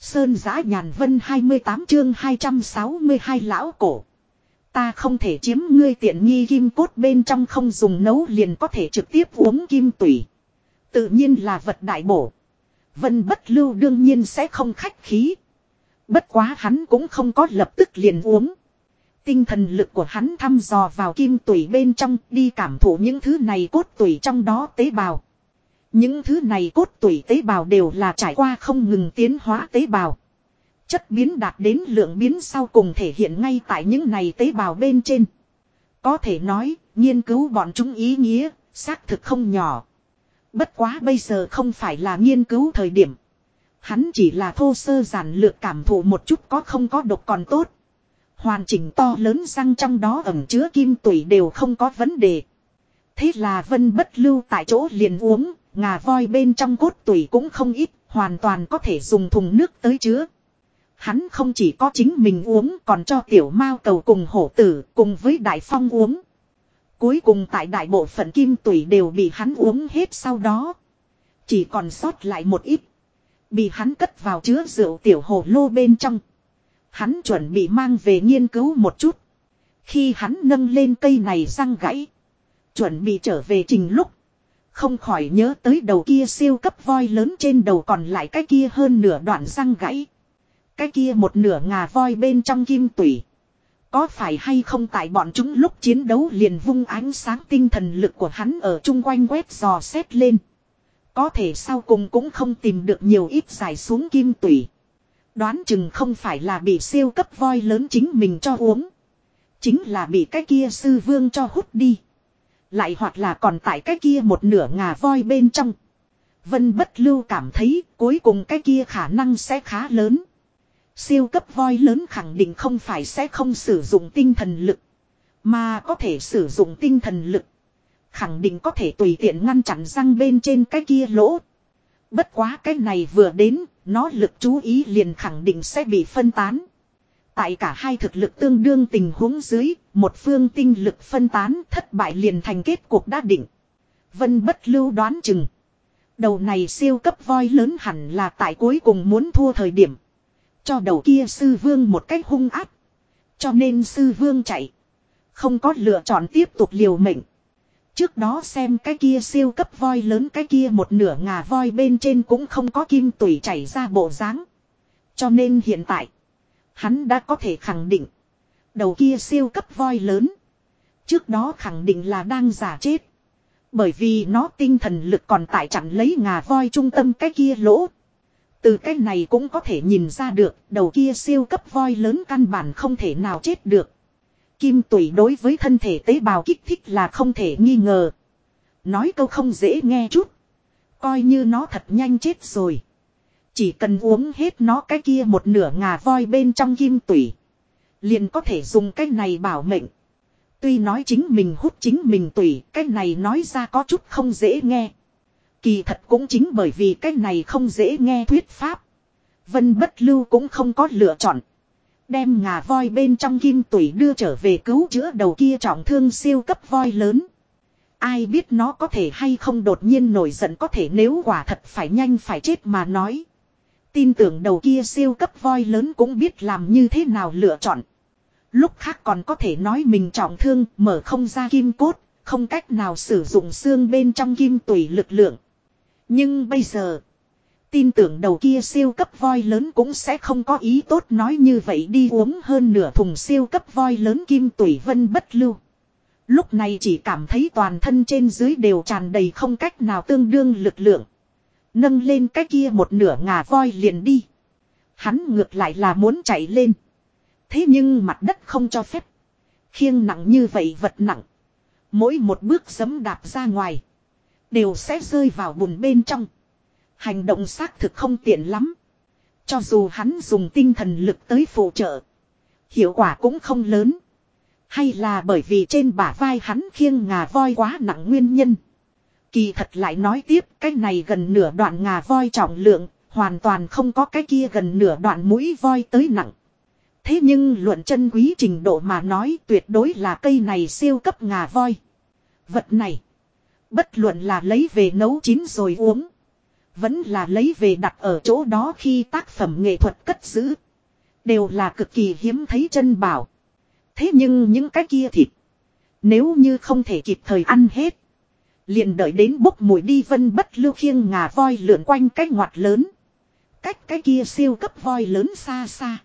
Sơn giã nhàn vân 28 chương 262 lão cổ. Ta không thể chiếm ngươi tiện nghi kim cốt bên trong không dùng nấu liền có thể trực tiếp uống kim tủy. Tự nhiên là vật đại bổ. Vân bất lưu đương nhiên sẽ không khách khí. Bất quá hắn cũng không có lập tức liền uống. Tinh thần lực của hắn thăm dò vào kim tủy bên trong, đi cảm thụ những thứ này cốt tủy trong đó tế bào. Những thứ này cốt tủy tế bào đều là trải qua không ngừng tiến hóa tế bào. Chất biến đạt đến lượng biến sau cùng thể hiện ngay tại những này tế bào bên trên. Có thể nói, nghiên cứu bọn chúng ý nghĩa, xác thực không nhỏ. Bất quá bây giờ không phải là nghiên cứu thời điểm. Hắn chỉ là thô sơ giản lược cảm thụ một chút có không có độc còn tốt. Hoàn chỉnh to lớn răng trong đó ẩm chứa kim tủy đều không có vấn đề. Thế là vân bất lưu tại chỗ liền uống, ngà voi bên trong cốt tủy cũng không ít, hoàn toàn có thể dùng thùng nước tới chứa. Hắn không chỉ có chính mình uống còn cho tiểu mao cầu cùng hổ tử cùng với đại phong uống. Cuối cùng tại đại bộ phận kim tủy đều bị hắn uống hết sau đó. Chỉ còn sót lại một ít. Bị hắn cất vào chứa rượu tiểu hồ lô bên trong. Hắn chuẩn bị mang về nghiên cứu một chút. Khi hắn nâng lên cây này răng gãy. Chuẩn bị trở về trình lúc. Không khỏi nhớ tới đầu kia siêu cấp voi lớn trên đầu còn lại cái kia hơn nửa đoạn răng gãy. Cái kia một nửa ngà voi bên trong kim tủy. Có phải hay không tại bọn chúng lúc chiến đấu liền vung ánh sáng tinh thần lực của hắn ở chung quanh quét dò xét lên. Có thể sau cùng cũng không tìm được nhiều ít giải xuống kim tủy. Đoán chừng không phải là bị siêu cấp voi lớn chính mình cho uống. Chính là bị cái kia sư vương cho hút đi. Lại hoặc là còn tại cái kia một nửa ngà voi bên trong. Vân bất lưu cảm thấy cuối cùng cái kia khả năng sẽ khá lớn. Siêu cấp voi lớn khẳng định không phải sẽ không sử dụng tinh thần lực. Mà có thể sử dụng tinh thần lực. Khẳng định có thể tùy tiện ngăn chặn răng bên trên cái kia lỗ. Bất quá cái này vừa đến, nó lực chú ý liền khẳng định sẽ bị phân tán. Tại cả hai thực lực tương đương tình huống dưới, một phương tinh lực phân tán thất bại liền thành kết cuộc đã định. Vân bất lưu đoán chừng. Đầu này siêu cấp voi lớn hẳn là tại cuối cùng muốn thua thời điểm. Cho đầu kia sư vương một cách hung áp. Cho nên sư vương chạy. Không có lựa chọn tiếp tục liều mệnh. Trước đó xem cái kia siêu cấp voi lớn cái kia một nửa ngà voi bên trên cũng không có kim tủy chảy ra bộ dáng. Cho nên hiện tại. Hắn đã có thể khẳng định. Đầu kia siêu cấp voi lớn. Trước đó khẳng định là đang giả chết. Bởi vì nó tinh thần lực còn tại chặn lấy ngà voi trung tâm cái kia lỗ. Từ cái này cũng có thể nhìn ra được, đầu kia siêu cấp voi lớn căn bản không thể nào chết được. Kim tủy đối với thân thể tế bào kích thích là không thể nghi ngờ. Nói câu không dễ nghe chút. Coi như nó thật nhanh chết rồi. Chỉ cần uống hết nó cái kia một nửa ngà voi bên trong kim tủy. Liền có thể dùng cái này bảo mệnh. Tuy nói chính mình hút chính mình tủy, cái này nói ra có chút không dễ nghe. Kỳ thật cũng chính bởi vì cái này không dễ nghe thuyết pháp. Vân bất lưu cũng không có lựa chọn. Đem ngà voi bên trong kim tủy đưa trở về cứu chữa đầu kia trọng thương siêu cấp voi lớn. Ai biết nó có thể hay không đột nhiên nổi giận có thể nếu quả thật phải nhanh phải chết mà nói. Tin tưởng đầu kia siêu cấp voi lớn cũng biết làm như thế nào lựa chọn. Lúc khác còn có thể nói mình trọng thương mở không ra kim cốt, không cách nào sử dụng xương bên trong kim tùy lực lượng. Nhưng bây giờ, tin tưởng đầu kia siêu cấp voi lớn cũng sẽ không có ý tốt nói như vậy đi uống hơn nửa thùng siêu cấp voi lớn kim tùy vân bất lưu. Lúc này chỉ cảm thấy toàn thân trên dưới đều tràn đầy không cách nào tương đương lực lượng. Nâng lên cái kia một nửa ngà voi liền đi. Hắn ngược lại là muốn chạy lên. Thế nhưng mặt đất không cho phép. Khiêng nặng như vậy vật nặng. Mỗi một bước giấm đạp ra ngoài. Đều sẽ rơi vào bùn bên trong. Hành động xác thực không tiện lắm. Cho dù hắn dùng tinh thần lực tới phụ trợ. Hiệu quả cũng không lớn. Hay là bởi vì trên bả vai hắn khiêng ngà voi quá nặng nguyên nhân. Kỳ thật lại nói tiếp, cái này gần nửa đoạn ngà voi trọng lượng. Hoàn toàn không có cái kia gần nửa đoạn mũi voi tới nặng. Thế nhưng luận chân quý trình độ mà nói tuyệt đối là cây này siêu cấp ngà voi. Vật này. Bất luận là lấy về nấu chín rồi uống. Vẫn là lấy về đặt ở chỗ đó khi tác phẩm nghệ thuật cất giữ. Đều là cực kỳ hiếm thấy chân bảo. Thế nhưng những cái kia thịt. Nếu như không thể kịp thời ăn hết. Liền đợi đến bốc mùi đi vân bất lưu khiêng ngà voi lượn quanh cái ngoặt lớn. Cách cái kia siêu cấp voi lớn xa xa.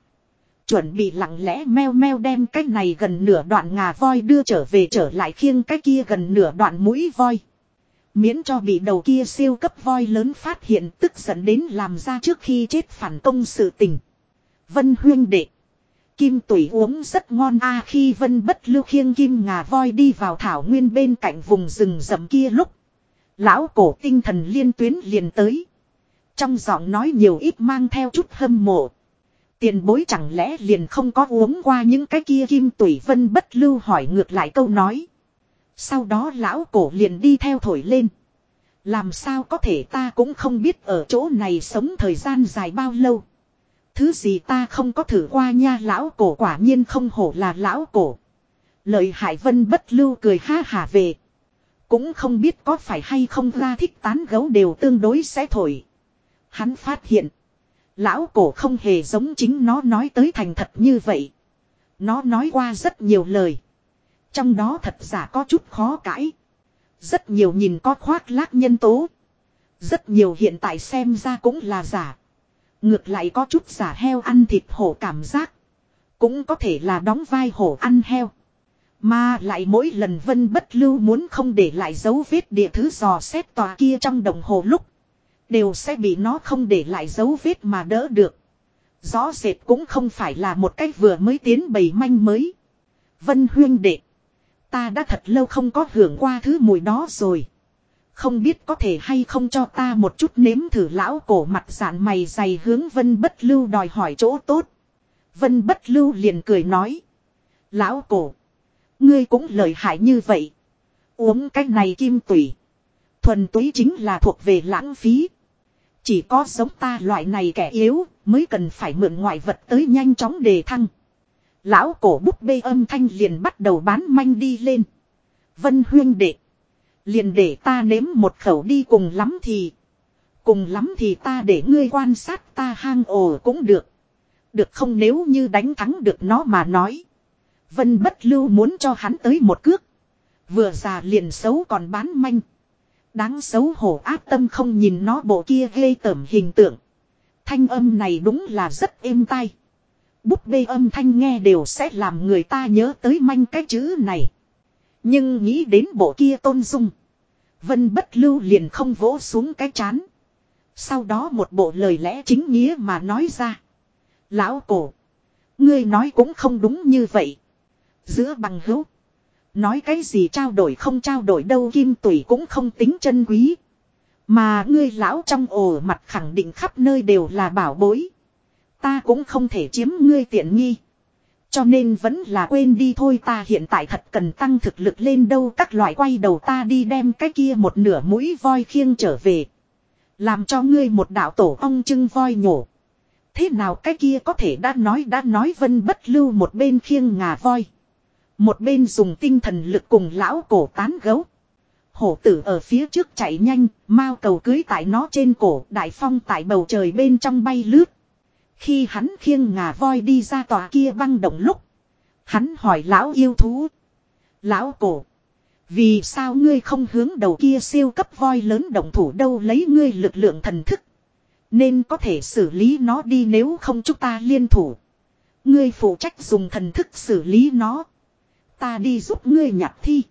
Chuẩn bị lặng lẽ meo meo đem cái này gần nửa đoạn ngà voi đưa trở về trở lại khiêng cái kia gần nửa đoạn mũi voi. Miễn cho bị đầu kia siêu cấp voi lớn phát hiện tức giận đến làm ra trước khi chết phản công sự tình. Vân huyên đệ. Kim tủy uống rất ngon a khi vân bất lưu khiêng kim ngà voi đi vào thảo nguyên bên cạnh vùng rừng rậm kia lúc. Lão cổ tinh thần liên tuyến liền tới. Trong giọng nói nhiều ít mang theo chút hâm mộ. Tiền bối chẳng lẽ liền không có uống qua những cái kia kim tủy vân bất lưu hỏi ngược lại câu nói. Sau đó lão cổ liền đi theo thổi lên. Làm sao có thể ta cũng không biết ở chỗ này sống thời gian dài bao lâu. Thứ gì ta không có thử qua nha, lão cổ quả nhiên không hổ là lão cổ. Lợi hại vân bất lưu cười ha hà về. Cũng không biết có phải hay không, ra thích tán gấu đều tương đối sẽ thổi. Hắn phát hiện. Lão cổ không hề giống chính nó nói tới thành thật như vậy. Nó nói qua rất nhiều lời. Trong đó thật giả có chút khó cãi. Rất nhiều nhìn có khoác lác nhân tố. Rất nhiều hiện tại xem ra cũng là giả. Ngược lại có chút giả heo ăn thịt hổ cảm giác. Cũng có thể là đóng vai hổ ăn heo. Mà lại mỗi lần vân bất lưu muốn không để lại dấu vết địa thứ dò xét tòa kia trong đồng hồ lúc. Đều sẽ bị nó không để lại dấu vết mà đỡ được. Rõ rệt cũng không phải là một cách vừa mới tiến bầy manh mới. Vân huyên đệ. Ta đã thật lâu không có hưởng qua thứ mùi đó rồi. Không biết có thể hay không cho ta một chút nếm thử lão cổ mặt giản mày dày hướng vân bất lưu đòi hỏi chỗ tốt. Vân bất lưu liền cười nói. Lão cổ. Ngươi cũng lợi hại như vậy. Uống cái này kim tủy. Thuần túy chính là thuộc về lãng phí. Chỉ có giống ta loại này kẻ yếu mới cần phải mượn ngoại vật tới nhanh chóng đề thăng. Lão cổ búp bê âm thanh liền bắt đầu bán manh đi lên. Vân huyên đệ. Liền để ta nếm một khẩu đi cùng lắm thì. Cùng lắm thì ta để ngươi quan sát ta hang ổ cũng được. Được không nếu như đánh thắng được nó mà nói. Vân bất lưu muốn cho hắn tới một cước. Vừa già liền xấu còn bán manh. Đáng xấu hổ áp tâm không nhìn nó bộ kia ghê tởm hình tượng. Thanh âm này đúng là rất êm tai. Búp bê âm thanh nghe đều sẽ làm người ta nhớ tới manh cái chữ này. Nhưng nghĩ đến bộ kia tôn dung. Vân bất lưu liền không vỗ xuống cái chán. Sau đó một bộ lời lẽ chính nghĩa mà nói ra. Lão cổ. Ngươi nói cũng không đúng như vậy. Giữa bằng hữu. Nói cái gì trao đổi không trao đổi đâu kim tủy cũng không tính chân quý. Mà ngươi lão trong ổ mặt khẳng định khắp nơi đều là bảo bối. Ta cũng không thể chiếm ngươi tiện nghi. Cho nên vẫn là quên đi thôi ta hiện tại thật cần tăng thực lực lên đâu các loại quay đầu ta đi đem cái kia một nửa mũi voi khiêng trở về. Làm cho ngươi một đạo tổ ong trưng voi nhổ. Thế nào cái kia có thể đã nói đã nói vân bất lưu một bên khiêng ngà voi. Một bên dùng tinh thần lực cùng lão cổ tán gấu. Hổ tử ở phía trước chạy nhanh, mau cầu cưới tại nó trên cổ, đại phong tại bầu trời bên trong bay lướt. Khi hắn khiêng ngà voi đi ra tòa kia băng động lúc. Hắn hỏi lão yêu thú. Lão cổ. Vì sao ngươi không hướng đầu kia siêu cấp voi lớn động thủ đâu lấy ngươi lực lượng thần thức. Nên có thể xử lý nó đi nếu không chúng ta liên thủ. Ngươi phụ trách dùng thần thức xử lý nó. Ta đi giúp ngươi nhặt thi.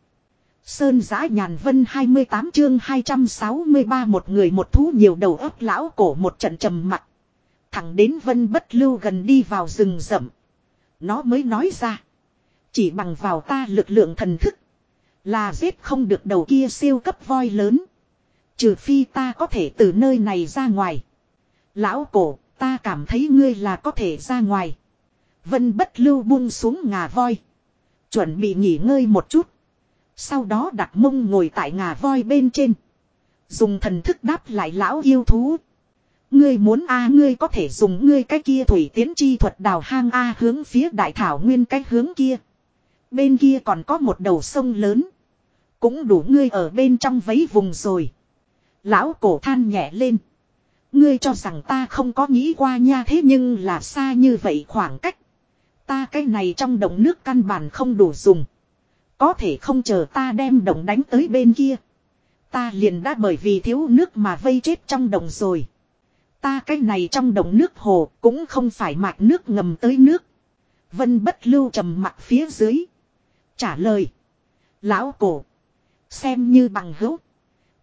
Sơn giã nhàn vân 28 chương 263 một người một thú nhiều đầu ấp lão cổ một trận trầm mặt. Thẳng đến vân bất lưu gần đi vào rừng rậm. Nó mới nói ra. Chỉ bằng vào ta lực lượng thần thức. Là giết không được đầu kia siêu cấp voi lớn. Trừ phi ta có thể từ nơi này ra ngoài. Lão cổ, ta cảm thấy ngươi là có thể ra ngoài. Vân bất lưu buông xuống ngà voi. Chuẩn bị nghỉ ngơi một chút. Sau đó đặt mông ngồi tại ngà voi bên trên. Dùng thần thức đáp lại lão yêu thú. Ngươi muốn a, ngươi có thể dùng ngươi cái kia thủy tiến chi thuật đào hang a hướng phía đại thảo nguyên cái hướng kia. Bên kia còn có một đầu sông lớn. Cũng đủ ngươi ở bên trong vấy vùng rồi. Lão cổ than nhẹ lên. Ngươi cho rằng ta không có nghĩ qua nha, thế nhưng là xa như vậy khoảng cách. Ta cái này trong đồng nước căn bản không đủ dùng. Có thể không chờ ta đem đồng đánh tới bên kia. Ta liền đã bởi vì thiếu nước mà vây chết trong đồng rồi. Ta cái này trong đồng nước hồ cũng không phải mạch nước ngầm tới nước. Vân bất lưu trầm mặt phía dưới. Trả lời. Lão cổ. Xem như bằng hữu.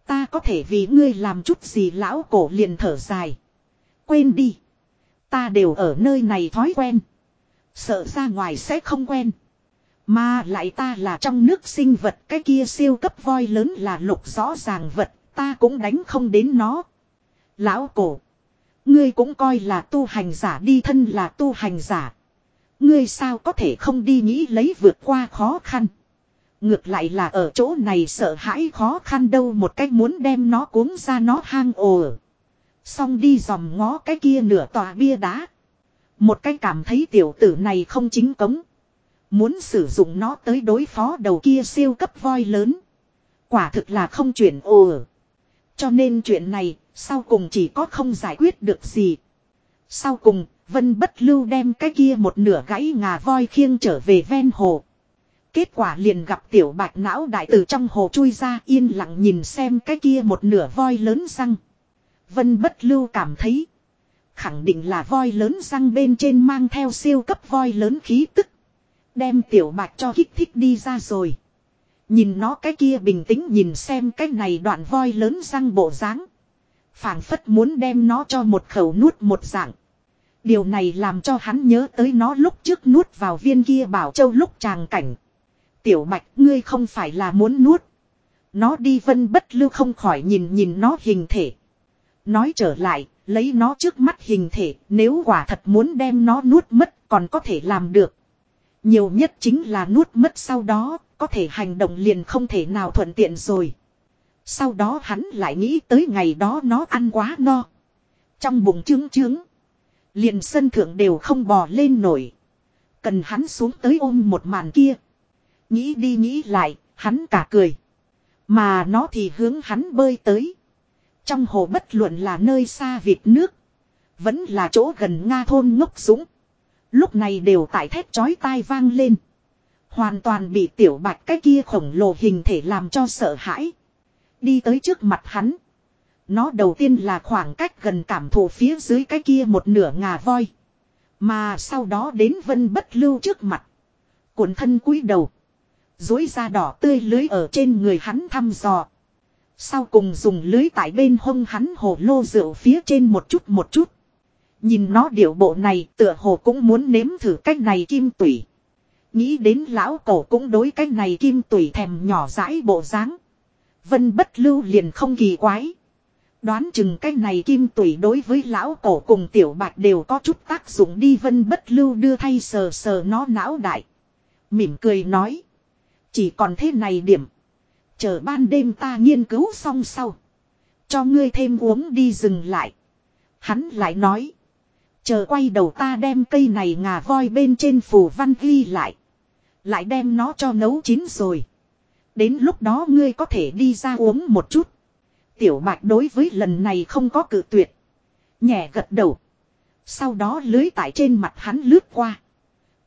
Ta có thể vì ngươi làm chút gì lão cổ liền thở dài. Quên đi. Ta đều ở nơi này thói quen. Sợ ra ngoài sẽ không quen. Mà lại ta là trong nước sinh vật, cái kia siêu cấp voi lớn là lục rõ ràng vật. Ta cũng đánh không đến nó. Lão cổ. Ngươi cũng coi là tu hành giả đi thân là tu hành giả. Ngươi sao có thể không đi nghĩ lấy vượt qua khó khăn. Ngược lại là ở chỗ này sợ hãi khó khăn đâu một cách muốn đem nó cuốn ra nó hang ồ. Xong đi dòm ngó cái kia nửa tòa bia đá. Một cái cảm thấy tiểu tử này không chính cống. Muốn sử dụng nó tới đối phó đầu kia siêu cấp voi lớn. Quả thực là không chuyển ồ. Cho nên chuyện này, sau cùng chỉ có không giải quyết được gì. Sau cùng, Vân Bất Lưu đem cái kia một nửa gãy ngà voi khiêng trở về ven hồ. Kết quả liền gặp tiểu bạch não đại từ trong hồ chui ra yên lặng nhìn xem cái kia một nửa voi lớn răng. Vân bất lưu cảm thấy. Khẳng định là voi lớn răng bên trên mang theo siêu cấp voi lớn khí tức. Đem tiểu bạch cho kích thích đi ra rồi. Nhìn nó cái kia bình tĩnh nhìn xem cái này đoạn voi lớn răng bộ dáng phảng phất muốn đem nó cho một khẩu nuốt một dạng. Điều này làm cho hắn nhớ tới nó lúc trước nuốt vào viên kia bảo châu lúc tràng cảnh. Tiểu bạch ngươi không phải là muốn nuốt. Nó đi vân bất lưu không khỏi nhìn nhìn nó hình thể. Nói trở lại, lấy nó trước mắt hình thể, nếu quả thật muốn đem nó nuốt mất còn có thể làm được. Nhiều nhất chính là nuốt mất sau đó, có thể hành động liền không thể nào thuận tiện rồi. Sau đó hắn lại nghĩ tới ngày đó nó ăn quá no. Trong bụng trướng trướng. Liền sân thượng đều không bò lên nổi. Cần hắn xuống tới ôm một màn kia. Nghĩ đi nghĩ lại, hắn cả cười. Mà nó thì hướng hắn bơi tới. Trong hồ bất luận là nơi xa vịt nước. Vẫn là chỗ gần Nga thôn ngốc súng. Lúc này đều tại thét chói tai vang lên. Hoàn toàn bị tiểu bạch cái kia khổng lồ hình thể làm cho sợ hãi. Đi tới trước mặt hắn. Nó đầu tiên là khoảng cách gần cảm thụ phía dưới cái kia một nửa ngà voi. Mà sau đó đến vân bất lưu trước mặt. Cuộn thân cúi đầu. Dối da đỏ tươi lưới ở trên người hắn thăm dò. Sau cùng dùng lưới tại bên hông hắn hồ lô rượu phía trên một chút một chút. Nhìn nó điệu bộ này, tựa hồ cũng muốn nếm thử cách này kim tủy. Nghĩ đến lão cổ cũng đối cách này kim tủy thèm nhỏ dãi bộ dáng Vân bất lưu liền không kỳ quái. Đoán chừng cái này kim tủy đối với lão cổ cùng tiểu bạch đều có chút tác dụng đi vân bất lưu đưa thay sờ sờ nó não đại. Mỉm cười nói. Chỉ còn thế này điểm. Chờ ban đêm ta nghiên cứu xong sau. Cho ngươi thêm uống đi dừng lại. Hắn lại nói. Chờ quay đầu ta đem cây này ngà voi bên trên phù văn ghi lại. Lại đem nó cho nấu chín rồi. Đến lúc đó ngươi có thể đi ra uống một chút. Tiểu bạch đối với lần này không có cự tuyệt. Nhẹ gật đầu. Sau đó lưới tại trên mặt hắn lướt qua.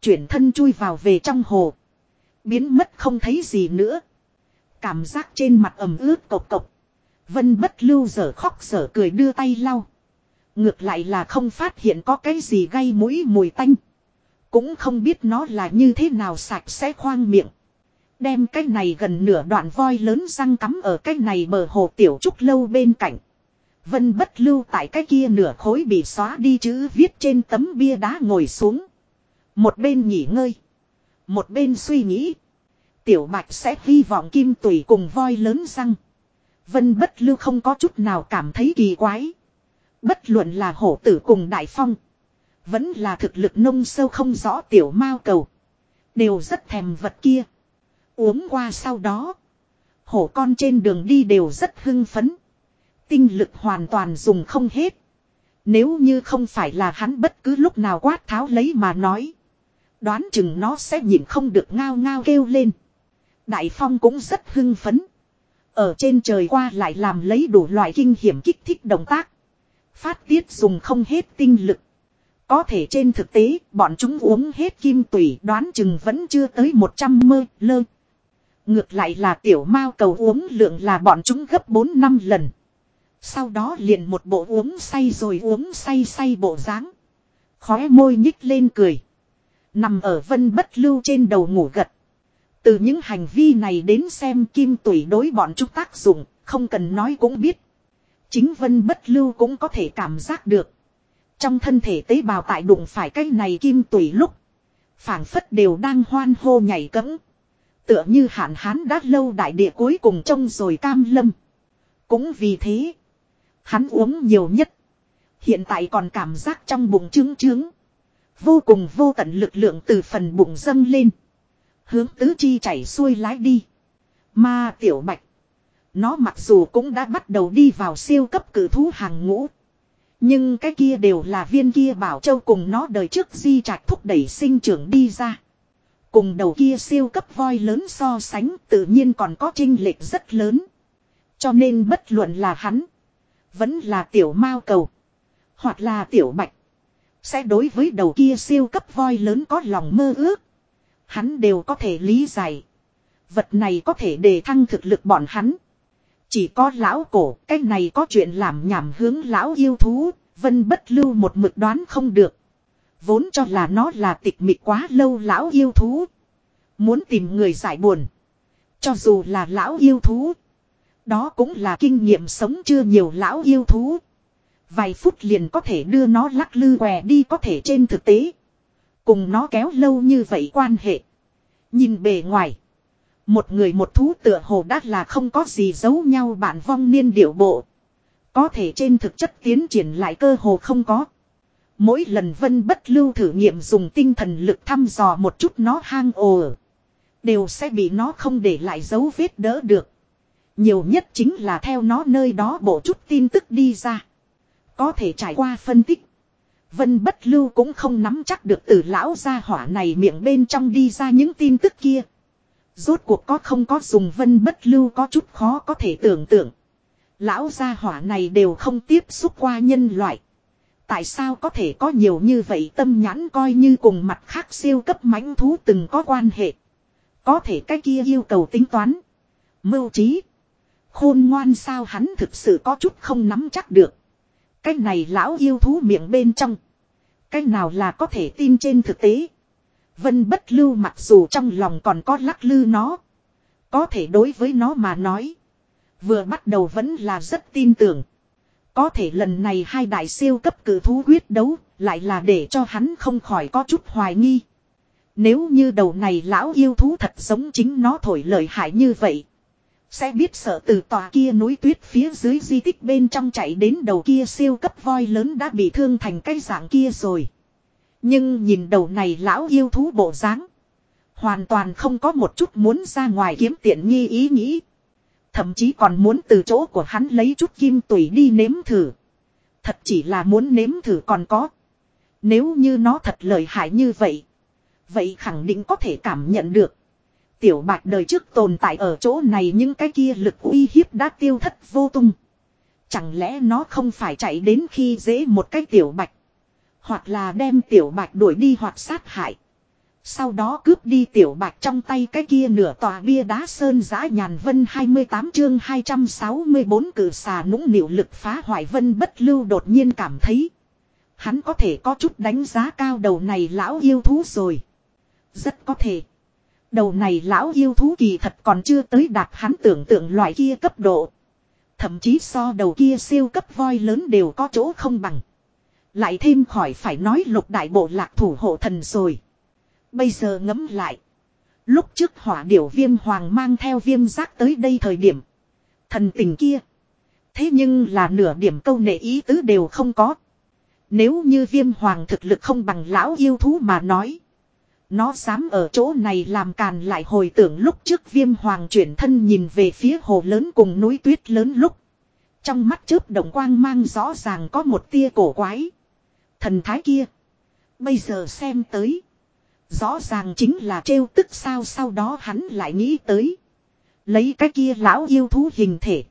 Chuyển thân chui vào về trong hồ. Biến mất không thấy gì nữa. Cảm giác trên mặt ẩm ướt cộc cộc. Vân bất lưu giờ khóc giờ cười đưa tay lau. Ngược lại là không phát hiện có cái gì gây mũi mùi tanh. Cũng không biết nó là như thế nào sạch sẽ khoang miệng. Đem cái này gần nửa đoạn voi lớn răng cắm ở cái này bờ hồ tiểu trúc lâu bên cạnh. Vân bất lưu tại cái kia nửa khối bị xóa đi chữ viết trên tấm bia đá ngồi xuống. Một bên nghỉ ngơi. Một bên suy nghĩ. Tiểu bạch sẽ hy vọng kim tùy cùng voi lớn răng. Vân bất lưu không có chút nào cảm thấy kỳ quái. Bất luận là hổ tử cùng đại phong. Vẫn là thực lực nông sâu không rõ tiểu mao cầu. Đều rất thèm vật kia. Uống qua sau đó. Hổ con trên đường đi đều rất hưng phấn. Tinh lực hoàn toàn dùng không hết. Nếu như không phải là hắn bất cứ lúc nào quát tháo lấy mà nói. Đoán chừng nó sẽ nhịn không được ngao ngao kêu lên. Đại Phong cũng rất hưng phấn. Ở trên trời qua lại làm lấy đủ loại kinh hiểm kích thích động tác. Phát tiết dùng không hết tinh lực. Có thể trên thực tế, bọn chúng uống hết kim tủy đoán chừng vẫn chưa tới 100 mơ lơ. Ngược lại là tiểu mao cầu uống lượng là bọn chúng gấp 4 năm lần. Sau đó liền một bộ uống say rồi uống say say bộ dáng Khóe môi nhích lên cười. Nằm ở vân bất lưu trên đầu ngủ gật. Từ những hành vi này đến xem kim tủy đối bọn chúng tác dụng, không cần nói cũng biết. Chính vân bất lưu cũng có thể cảm giác được. Trong thân thể tế bào tại đụng phải cái này kim tủy lúc. phảng phất đều đang hoan hô nhảy cẫng. Tựa như hạn hán đã lâu đại địa cuối cùng trông rồi cam lâm. Cũng vì thế. Hắn uống nhiều nhất. Hiện tại còn cảm giác trong bụng trướng trướng. Vô cùng vô tận lực lượng từ phần bụng dâng lên. Hướng tứ chi chảy xuôi lái đi. Mà tiểu bạch. Nó mặc dù cũng đã bắt đầu đi vào siêu cấp cử thú hàng ngũ. Nhưng cái kia đều là viên kia bảo châu cùng nó đời trước di trạch thúc đẩy sinh trưởng đi ra. Cùng đầu kia siêu cấp voi lớn so sánh tự nhiên còn có trinh lệch rất lớn. Cho nên bất luận là hắn. Vẫn là tiểu mao cầu. Hoặc là tiểu bạch. Sẽ đối với đầu kia siêu cấp voi lớn có lòng mơ ước. Hắn đều có thể lý giải. Vật này có thể đề thăng thực lực bọn hắn. Chỉ có lão cổ, cái này có chuyện làm nhảm hướng lão yêu thú, vân bất lưu một mực đoán không được. Vốn cho là nó là tịch mịch quá lâu lão yêu thú. Muốn tìm người giải buồn. Cho dù là lão yêu thú. Đó cũng là kinh nghiệm sống chưa nhiều lão yêu thú. Vài phút liền có thể đưa nó lắc lư què đi có thể trên thực tế. Cùng nó kéo lâu như vậy quan hệ. Nhìn bề ngoài. Một người một thú tựa hồ đắt là không có gì giấu nhau bạn vong niên điệu bộ. Có thể trên thực chất tiến triển lại cơ hồ không có. Mỗi lần vân bất lưu thử nghiệm dùng tinh thần lực thăm dò một chút nó hang ồ. Đều sẽ bị nó không để lại dấu vết đỡ được. Nhiều nhất chính là theo nó nơi đó bổ chút tin tức đi ra. Có thể trải qua phân tích. Vân bất lưu cũng không nắm chắc được từ lão gia hỏa này miệng bên trong đi ra những tin tức kia. Rốt cuộc có không có dùng vân bất lưu có chút khó có thể tưởng tượng. Lão gia hỏa này đều không tiếp xúc qua nhân loại. Tại sao có thể có nhiều như vậy tâm nhãn coi như cùng mặt khác siêu cấp mãnh thú từng có quan hệ. Có thể cái kia yêu cầu tính toán. Mưu trí. Khôn ngoan sao hắn thực sự có chút không nắm chắc được. Cái này lão yêu thú miệng bên trong. Cái nào là có thể tin trên thực tế. Vân bất lưu mặc dù trong lòng còn có lắc lư nó. Có thể đối với nó mà nói. Vừa bắt đầu vẫn là rất tin tưởng. Có thể lần này hai đại siêu cấp cử thú quyết đấu. Lại là để cho hắn không khỏi có chút hoài nghi. Nếu như đầu này lão yêu thú thật giống chính nó thổi lời hại như vậy. Sẽ biết sợ từ tòa kia núi tuyết phía dưới di tích bên trong chạy đến đầu kia siêu cấp voi lớn đã bị thương thành cái dạng kia rồi. Nhưng nhìn đầu này lão yêu thú bộ dáng, Hoàn toàn không có một chút muốn ra ngoài kiếm tiện nghi ý nghĩ. Thậm chí còn muốn từ chỗ của hắn lấy chút kim tủy đi nếm thử. Thật chỉ là muốn nếm thử còn có. Nếu như nó thật lợi hại như vậy. Vậy khẳng định có thể cảm nhận được. Tiểu bạch đời trước tồn tại ở chỗ này những cái kia lực uy hiếp đã tiêu thất vô tung. Chẳng lẽ nó không phải chạy đến khi dễ một cái tiểu bạch. Hoặc là đem tiểu bạch đuổi đi hoặc sát hại. Sau đó cướp đi tiểu bạch trong tay cái kia nửa tòa bia đá sơn giã nhàn vân 28 chương 264 cử xà nũng nịu lực phá hoại vân bất lưu đột nhiên cảm thấy. Hắn có thể có chút đánh giá cao đầu này lão yêu thú rồi. Rất có thể. Đầu này lão yêu thú kỳ thật còn chưa tới đạt hắn tưởng tượng loại kia cấp độ. Thậm chí so đầu kia siêu cấp voi lớn đều có chỗ không bằng. Lại thêm khỏi phải nói lục đại bộ lạc thủ hộ thần rồi. Bây giờ ngẫm lại. Lúc trước hỏa điểu viêm hoàng mang theo viêm giác tới đây thời điểm. Thần tình kia. Thế nhưng là nửa điểm câu nệ ý tứ đều không có. Nếu như viêm hoàng thực lực không bằng lão yêu thú mà nói. Nó dám ở chỗ này làm càn lại hồi tưởng lúc trước viêm hoàng chuyển thân nhìn về phía hồ lớn cùng núi tuyết lớn lúc. Trong mắt chớp động quang mang rõ ràng có một tia cổ quái. Thần thái kia. Bây giờ xem tới. Rõ ràng chính là trêu tức sao sau đó hắn lại nghĩ tới. Lấy cái kia lão yêu thú hình thể.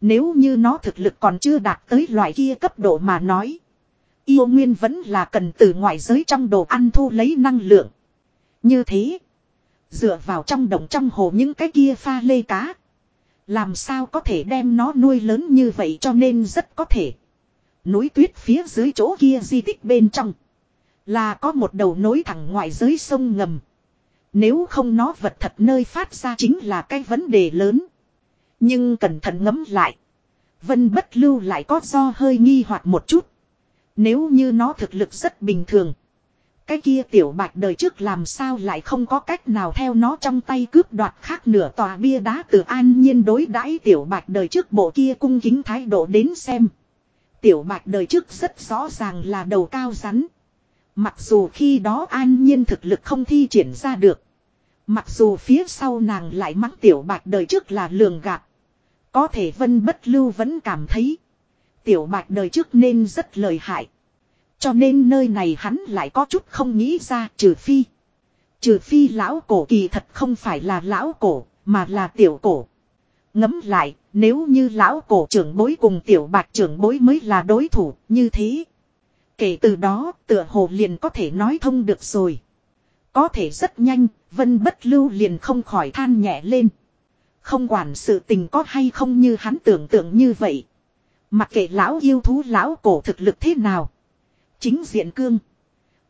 Nếu như nó thực lực còn chưa đạt tới loại kia cấp độ mà nói. Yêu nguyên vẫn là cần từ ngoại giới trong đồ ăn thu lấy năng lượng. Như thế. Dựa vào trong đồng trong hồ những cái kia pha lê cá. Làm sao có thể đem nó nuôi lớn như vậy cho nên rất có thể. Núi tuyết phía dưới chỗ kia di tích bên trong. Là có một đầu nối thẳng ngoại giới sông ngầm. Nếu không nó vật thật nơi phát ra chính là cái vấn đề lớn. Nhưng cẩn thận ngẫm lại. Vân bất lưu lại có do hơi nghi hoặc một chút. Nếu như nó thực lực rất bình thường. Cái kia tiểu bạch đời trước làm sao lại không có cách nào theo nó trong tay cướp đoạt khác nửa tòa bia đá từ an nhiên đối đãi tiểu bạch đời trước bộ kia cung kính thái độ đến xem. Tiểu bạch đời trước rất rõ ràng là đầu cao rắn. Mặc dù khi đó an nhiên thực lực không thi triển ra được. Mặc dù phía sau nàng lại mắng tiểu bạch đời trước là lường gạt. Có thể vân bất lưu vẫn cảm thấy. Tiểu bạch đời trước nên rất lợi hại. Cho nên nơi này hắn lại có chút không nghĩ ra trừ phi. Trừ phi lão cổ kỳ thật không phải là lão cổ, mà là tiểu cổ. Ngấm lại, nếu như lão cổ trưởng bối cùng tiểu bạch trưởng bối mới là đối thủ, như thế. Kể từ đó, tựa hồ liền có thể nói thông được rồi. Có thể rất nhanh, vân bất lưu liền không khỏi than nhẹ lên. Không quản sự tình có hay không như hắn tưởng tượng như vậy. Mặc kệ lão yêu thú lão cổ thực lực thế nào. Chính diện cương.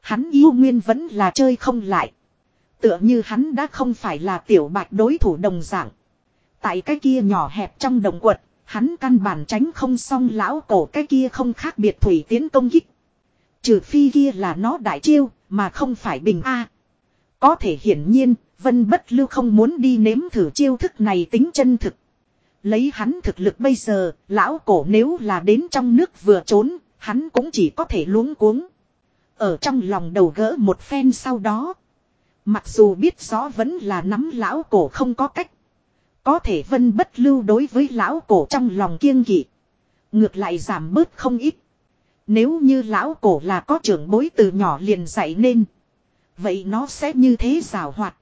Hắn yêu nguyên vẫn là chơi không lại. Tựa như hắn đã không phải là tiểu bạch đối thủ đồng dạng. Tại cái kia nhỏ hẹp trong đồng quật, hắn căn bản tránh không xong lão cổ cái kia không khác biệt thủy tiến công kích. Trừ phi kia là nó đại chiêu, mà không phải bình A. Có thể hiển nhiên, Vân Bất Lưu không muốn đi nếm thử chiêu thức này tính chân thực. Lấy hắn thực lực bây giờ, lão cổ nếu là đến trong nước vừa trốn, hắn cũng chỉ có thể luống cuống. Ở trong lòng đầu gỡ một phen sau đó. Mặc dù biết rõ vẫn là nắm lão cổ không có cách. Có thể vân bất lưu đối với lão cổ trong lòng kiêng kỵ. Ngược lại giảm bớt không ít. Nếu như lão cổ là có trưởng bối từ nhỏ liền dạy nên. Vậy nó sẽ như thế rào hoạt.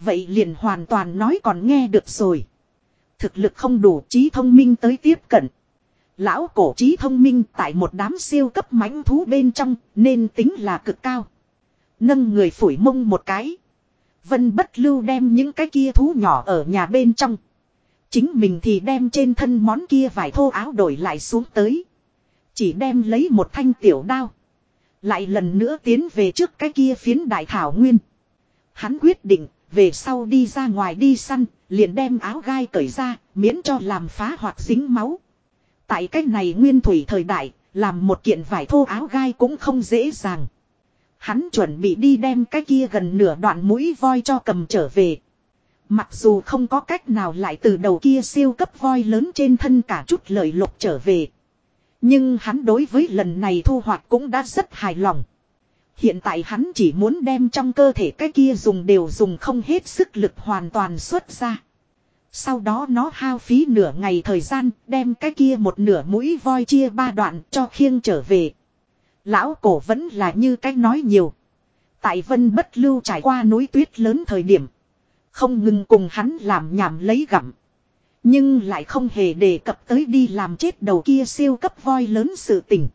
Vậy liền hoàn toàn nói còn nghe được rồi. Thực lực không đủ trí thông minh tới tiếp cận. Lão cổ trí thông minh tại một đám siêu cấp mãnh thú bên trong nên tính là cực cao. Nâng người phủi mông một cái. Vân bất lưu đem những cái kia thú nhỏ ở nhà bên trong. Chính mình thì đem trên thân món kia vải thô áo đổi lại xuống tới. Chỉ đem lấy một thanh tiểu đao. Lại lần nữa tiến về trước cái kia phiến đại thảo nguyên. Hắn quyết định, về sau đi ra ngoài đi săn, liền đem áo gai cởi ra, miễn cho làm phá hoặc dính máu. Tại cái này nguyên thủy thời đại, làm một kiện vải thô áo gai cũng không dễ dàng. Hắn chuẩn bị đi đem cái kia gần nửa đoạn mũi voi cho cầm trở về. Mặc dù không có cách nào lại từ đầu kia siêu cấp voi lớn trên thân cả chút lời lục trở về. Nhưng hắn đối với lần này thu hoạch cũng đã rất hài lòng. Hiện tại hắn chỉ muốn đem trong cơ thể cái kia dùng đều dùng không hết sức lực hoàn toàn xuất ra. Sau đó nó hao phí nửa ngày thời gian, đem cái kia một nửa mũi voi chia ba đoạn cho khiêng trở về. Lão cổ vẫn là như cách nói nhiều. Tại vân bất lưu trải qua núi tuyết lớn thời điểm. Không ngừng cùng hắn làm nhảm lấy gặm. Nhưng lại không hề đề cập tới đi làm chết đầu kia siêu cấp voi lớn sự tình.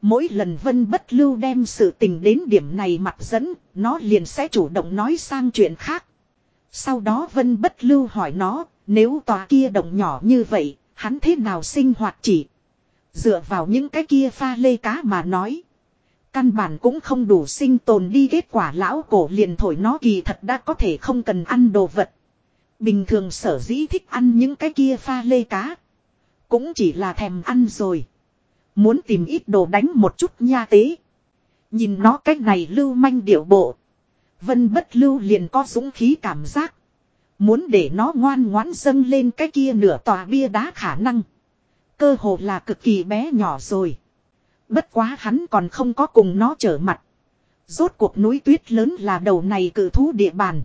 Mỗi lần vân bất lưu đem sự tình đến điểm này mặt dẫn, nó liền sẽ chủ động nói sang chuyện khác. Sau đó vân bất lưu hỏi nó, nếu tòa kia động nhỏ như vậy, hắn thế nào sinh hoạt chỉ. Dựa vào những cái kia pha lê cá mà nói. Căn bản cũng không đủ sinh tồn đi kết quả lão cổ liền thổi nó kỳ thật đã có thể không cần ăn đồ vật. Bình thường sở dĩ thích ăn những cái kia pha lê cá. Cũng chỉ là thèm ăn rồi. Muốn tìm ít đồ đánh một chút nha tế. Nhìn nó cách này lưu manh điệu bộ. Vân bất lưu liền có dũng khí cảm giác. Muốn để nó ngoan ngoãn dâng lên cái kia nửa tòa bia đá khả năng. Cơ hồ là cực kỳ bé nhỏ rồi. Bất quá hắn còn không có cùng nó trở mặt. Rốt cuộc núi tuyết lớn là đầu này cử thú địa bàn.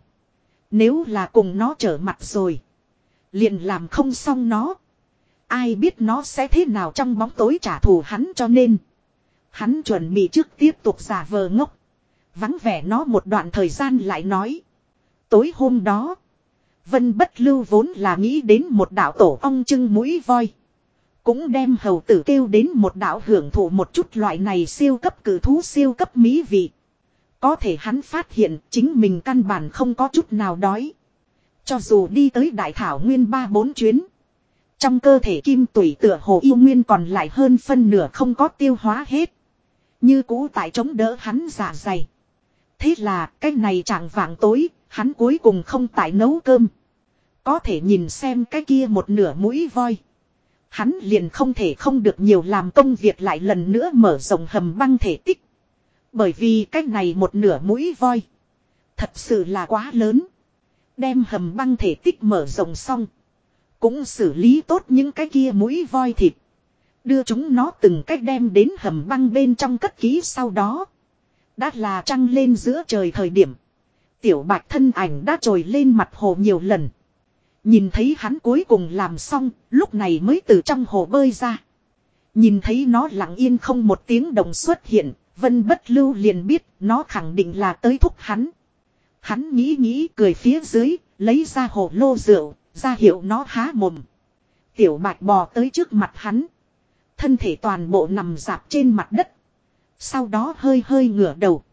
Nếu là cùng nó trở mặt rồi. Liền làm không xong nó. Ai biết nó sẽ thế nào trong bóng tối trả thù hắn cho nên. Hắn chuẩn bị trước tiếp tục giả vờ ngốc. Vắng vẻ nó một đoạn thời gian lại nói. Tối hôm đó. Vân bất lưu vốn là nghĩ đến một đạo tổ ong trưng mũi voi. Cũng đem hầu tử kêu đến một đạo hưởng thụ một chút loại này siêu cấp cử thú siêu cấp mỹ vị. Có thể hắn phát hiện chính mình căn bản không có chút nào đói. Cho dù đi tới đại thảo nguyên ba bốn chuyến. Trong cơ thể kim tủy tựa hồ yêu nguyên còn lại hơn phân nửa không có tiêu hóa hết. Như cũ tại chống đỡ hắn giả dày. Thế là cái này chẳng vàng tối, hắn cuối cùng không tại nấu cơm. Có thể nhìn xem cái kia một nửa mũi voi. Hắn liền không thể không được nhiều làm công việc lại lần nữa mở rộng hầm băng thể tích. Bởi vì cái này một nửa mũi voi. Thật sự là quá lớn. Đem hầm băng thể tích mở rộng xong. Cũng xử lý tốt những cái kia mũi voi thịt. Đưa chúng nó từng cách đem đến hầm băng bên trong cất ký sau đó. Đã là trăng lên giữa trời thời điểm. Tiểu bạch thân ảnh đã trồi lên mặt hồ nhiều lần. Nhìn thấy hắn cuối cùng làm xong, lúc này mới từ trong hồ bơi ra. Nhìn thấy nó lặng yên không một tiếng động xuất hiện, vân bất lưu liền biết nó khẳng định là tới thúc hắn. Hắn nghĩ nghĩ cười phía dưới, lấy ra hồ lô rượu, ra hiệu nó há mồm. Tiểu bạch bò tới trước mặt hắn. Thân thể toàn bộ nằm dạp trên mặt đất. Sau đó hơi hơi ngửa đầu.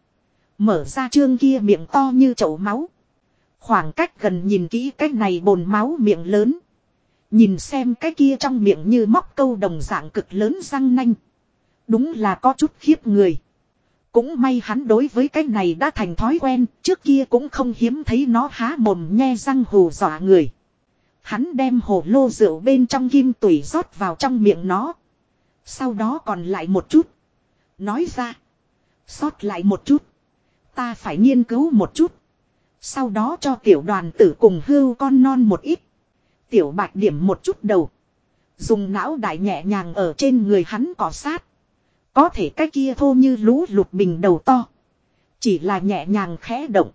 Mở ra trương kia miệng to như chậu máu. Khoảng cách gần nhìn kỹ cái này bồn máu miệng lớn. Nhìn xem cái kia trong miệng như móc câu đồng dạng cực lớn răng nanh. Đúng là có chút khiếp người. Cũng may hắn đối với cái này đã thành thói quen, trước kia cũng không hiếm thấy nó há mồm nhe răng hù dọa người. Hắn đem hồ lô rượu bên trong kim tủy rót vào trong miệng nó. Sau đó còn lại một chút. Nói ra. Xót lại một chút. Ta phải nghiên cứu một chút. Sau đó cho tiểu đoàn tử cùng hưu con non một ít. Tiểu bạch điểm một chút đầu. Dùng não đại nhẹ nhàng ở trên người hắn cỏ sát. Có thể cái kia thô như lũ lụt bình đầu to. Chỉ là nhẹ nhàng khẽ động.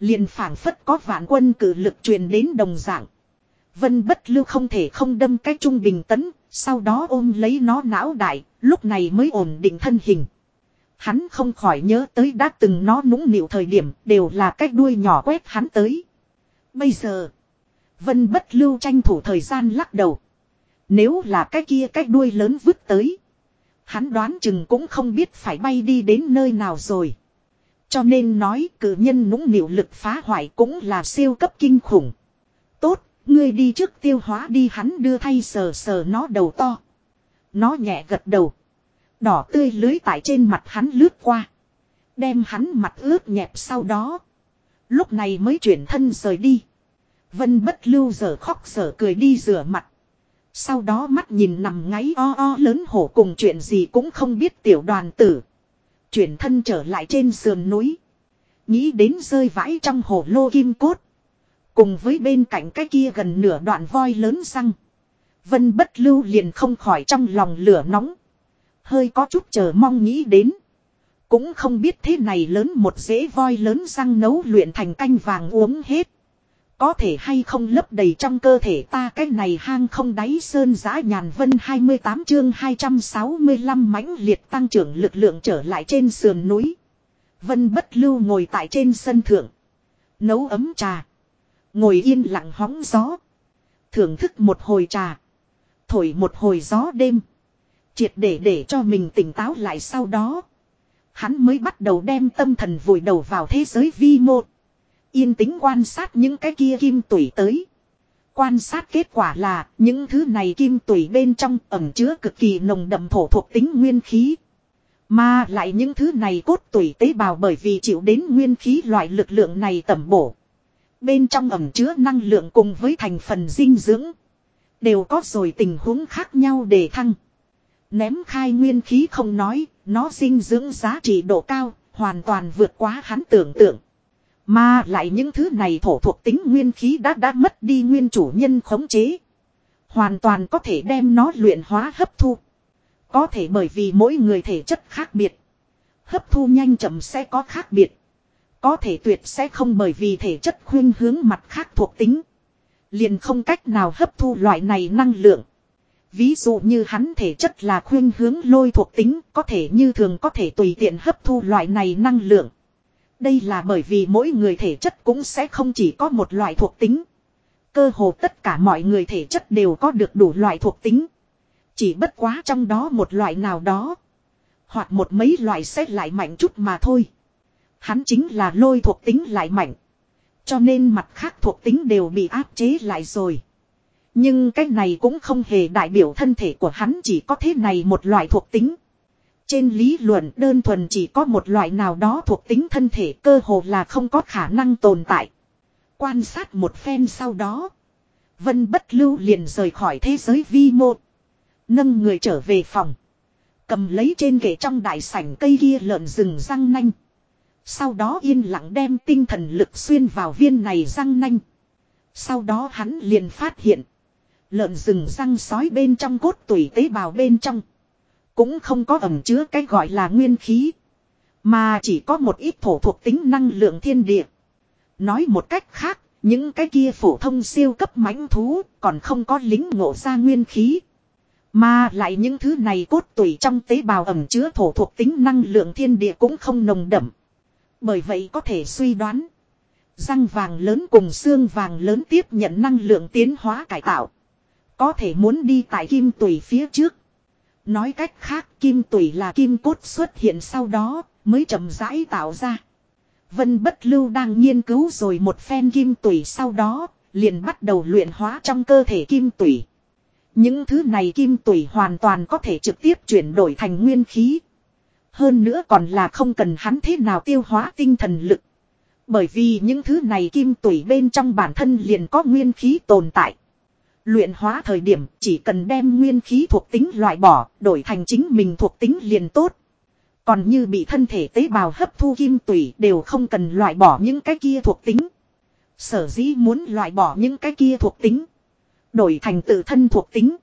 Liền phảng phất có vạn quân cử lực truyền đến đồng dạng. Vân bất lưu không thể không đâm cái trung bình tấn, sau đó ôm lấy nó não đại, lúc này mới ổn định thân hình. Hắn không khỏi nhớ tới đã từng nó nũng nịu thời điểm đều là cái đuôi nhỏ quét hắn tới. Bây giờ, Vân bất lưu tranh thủ thời gian lắc đầu. Nếu là cái kia cái đuôi lớn vứt tới. Hắn đoán chừng cũng không biết phải bay đi đến nơi nào rồi. Cho nên nói cử nhân nũng nịu lực phá hoại cũng là siêu cấp kinh khủng. Tốt, ngươi đi trước tiêu hóa đi hắn đưa thay sờ sờ nó đầu to. Nó nhẹ gật đầu. Đỏ tươi lưới tại trên mặt hắn lướt qua. Đem hắn mặt ướt nhẹp sau đó. Lúc này mới chuyển thân rời đi. Vân bất lưu giờ khóc giờ cười đi rửa mặt. Sau đó mắt nhìn nằm ngáy o o lớn hổ cùng chuyện gì cũng không biết tiểu đoàn tử. Chuyển thân trở lại trên sườn núi. Nghĩ đến rơi vãi trong hồ lô kim cốt. Cùng với bên cạnh cái kia gần nửa đoạn voi lớn răng. Vân bất lưu liền không khỏi trong lòng lửa nóng. Hơi có chút chờ mong nghĩ đến. Cũng không biết thế này lớn một dễ voi lớn răng nấu luyện thành canh vàng uống hết. Có thể hay không lấp đầy trong cơ thể ta cái này hang không đáy sơn giã nhàn vân 28 chương 265 mãnh liệt tăng trưởng lực lượng trở lại trên sườn núi. Vân bất lưu ngồi tại trên sân thượng. Nấu ấm trà. Ngồi yên lặng hóng gió. Thưởng thức một hồi trà. Thổi một hồi gió đêm. Triệt để để cho mình tỉnh táo lại sau đó. Hắn mới bắt đầu đem tâm thần vùi đầu vào thế giới vi mô. Yên tĩnh quan sát những cái kia kim tủy tới. Quan sát kết quả là những thứ này kim tủy bên trong ẩm chứa cực kỳ nồng đậm thổ thuộc tính nguyên khí. Mà lại những thứ này cốt tủy tế bào bởi vì chịu đến nguyên khí loại lực lượng này tẩm bổ. Bên trong ẩm chứa năng lượng cùng với thành phần dinh dưỡng. Đều có rồi tình huống khác nhau để thăng. Ném khai nguyên khí không nói, nó dinh dưỡng giá trị độ cao, hoàn toàn vượt quá hắn tưởng tượng. Mà lại những thứ này thổ thuộc tính nguyên khí đã đã mất đi nguyên chủ nhân khống chế. Hoàn toàn có thể đem nó luyện hóa hấp thu. Có thể bởi vì mỗi người thể chất khác biệt. Hấp thu nhanh chậm sẽ có khác biệt. Có thể tuyệt sẽ không bởi vì thể chất khuyên hướng mặt khác thuộc tính. Liền không cách nào hấp thu loại này năng lượng. Ví dụ như hắn thể chất là khuyên hướng lôi thuộc tính, có thể như thường có thể tùy tiện hấp thu loại này năng lượng. Đây là bởi vì mỗi người thể chất cũng sẽ không chỉ có một loại thuộc tính. Cơ hồ tất cả mọi người thể chất đều có được đủ loại thuộc tính. Chỉ bất quá trong đó một loại nào đó. Hoặc một mấy loại sẽ lại mạnh chút mà thôi. Hắn chính là lôi thuộc tính lại mạnh. Cho nên mặt khác thuộc tính đều bị áp chế lại rồi. Nhưng cái này cũng không hề đại biểu thân thể của hắn chỉ có thế này một loại thuộc tính. Trên lý luận đơn thuần chỉ có một loại nào đó thuộc tính thân thể cơ hồ là không có khả năng tồn tại. Quan sát một phen sau đó. Vân bất lưu liền rời khỏi thế giới vi mô. Nâng người trở về phòng. Cầm lấy trên ghế trong đại sảnh cây kia lợn rừng răng nanh. Sau đó yên lặng đem tinh thần lực xuyên vào viên này răng nanh. Sau đó hắn liền phát hiện. Lợn rừng răng sói bên trong cốt tủy tế bào bên trong. Cũng không có ẩm chứa cái gọi là nguyên khí. Mà chỉ có một ít thổ thuộc tính năng lượng thiên địa. Nói một cách khác, những cái kia phổ thông siêu cấp mãnh thú còn không có lính ngộ ra nguyên khí. Mà lại những thứ này cốt tủy trong tế bào ẩm chứa thổ thuộc tính năng lượng thiên địa cũng không nồng đậm. Bởi vậy có thể suy đoán. Răng vàng lớn cùng xương vàng lớn tiếp nhận năng lượng tiến hóa cải tạo. Có thể muốn đi tại kim tủy phía trước. Nói cách khác, kim tủy là kim cốt xuất hiện sau đó, mới chậm rãi tạo ra. Vân bất lưu đang nghiên cứu rồi một phen kim tủy sau đó, liền bắt đầu luyện hóa trong cơ thể kim tủy. Những thứ này kim tủy hoàn toàn có thể trực tiếp chuyển đổi thành nguyên khí. Hơn nữa còn là không cần hắn thế nào tiêu hóa tinh thần lực. Bởi vì những thứ này kim tủy bên trong bản thân liền có nguyên khí tồn tại. Luyện hóa thời điểm chỉ cần đem nguyên khí thuộc tính loại bỏ, đổi thành chính mình thuộc tính liền tốt. Còn như bị thân thể tế bào hấp thu kim tủy đều không cần loại bỏ những cái kia thuộc tính. Sở dĩ muốn loại bỏ những cái kia thuộc tính. Đổi thành tự thân thuộc tính.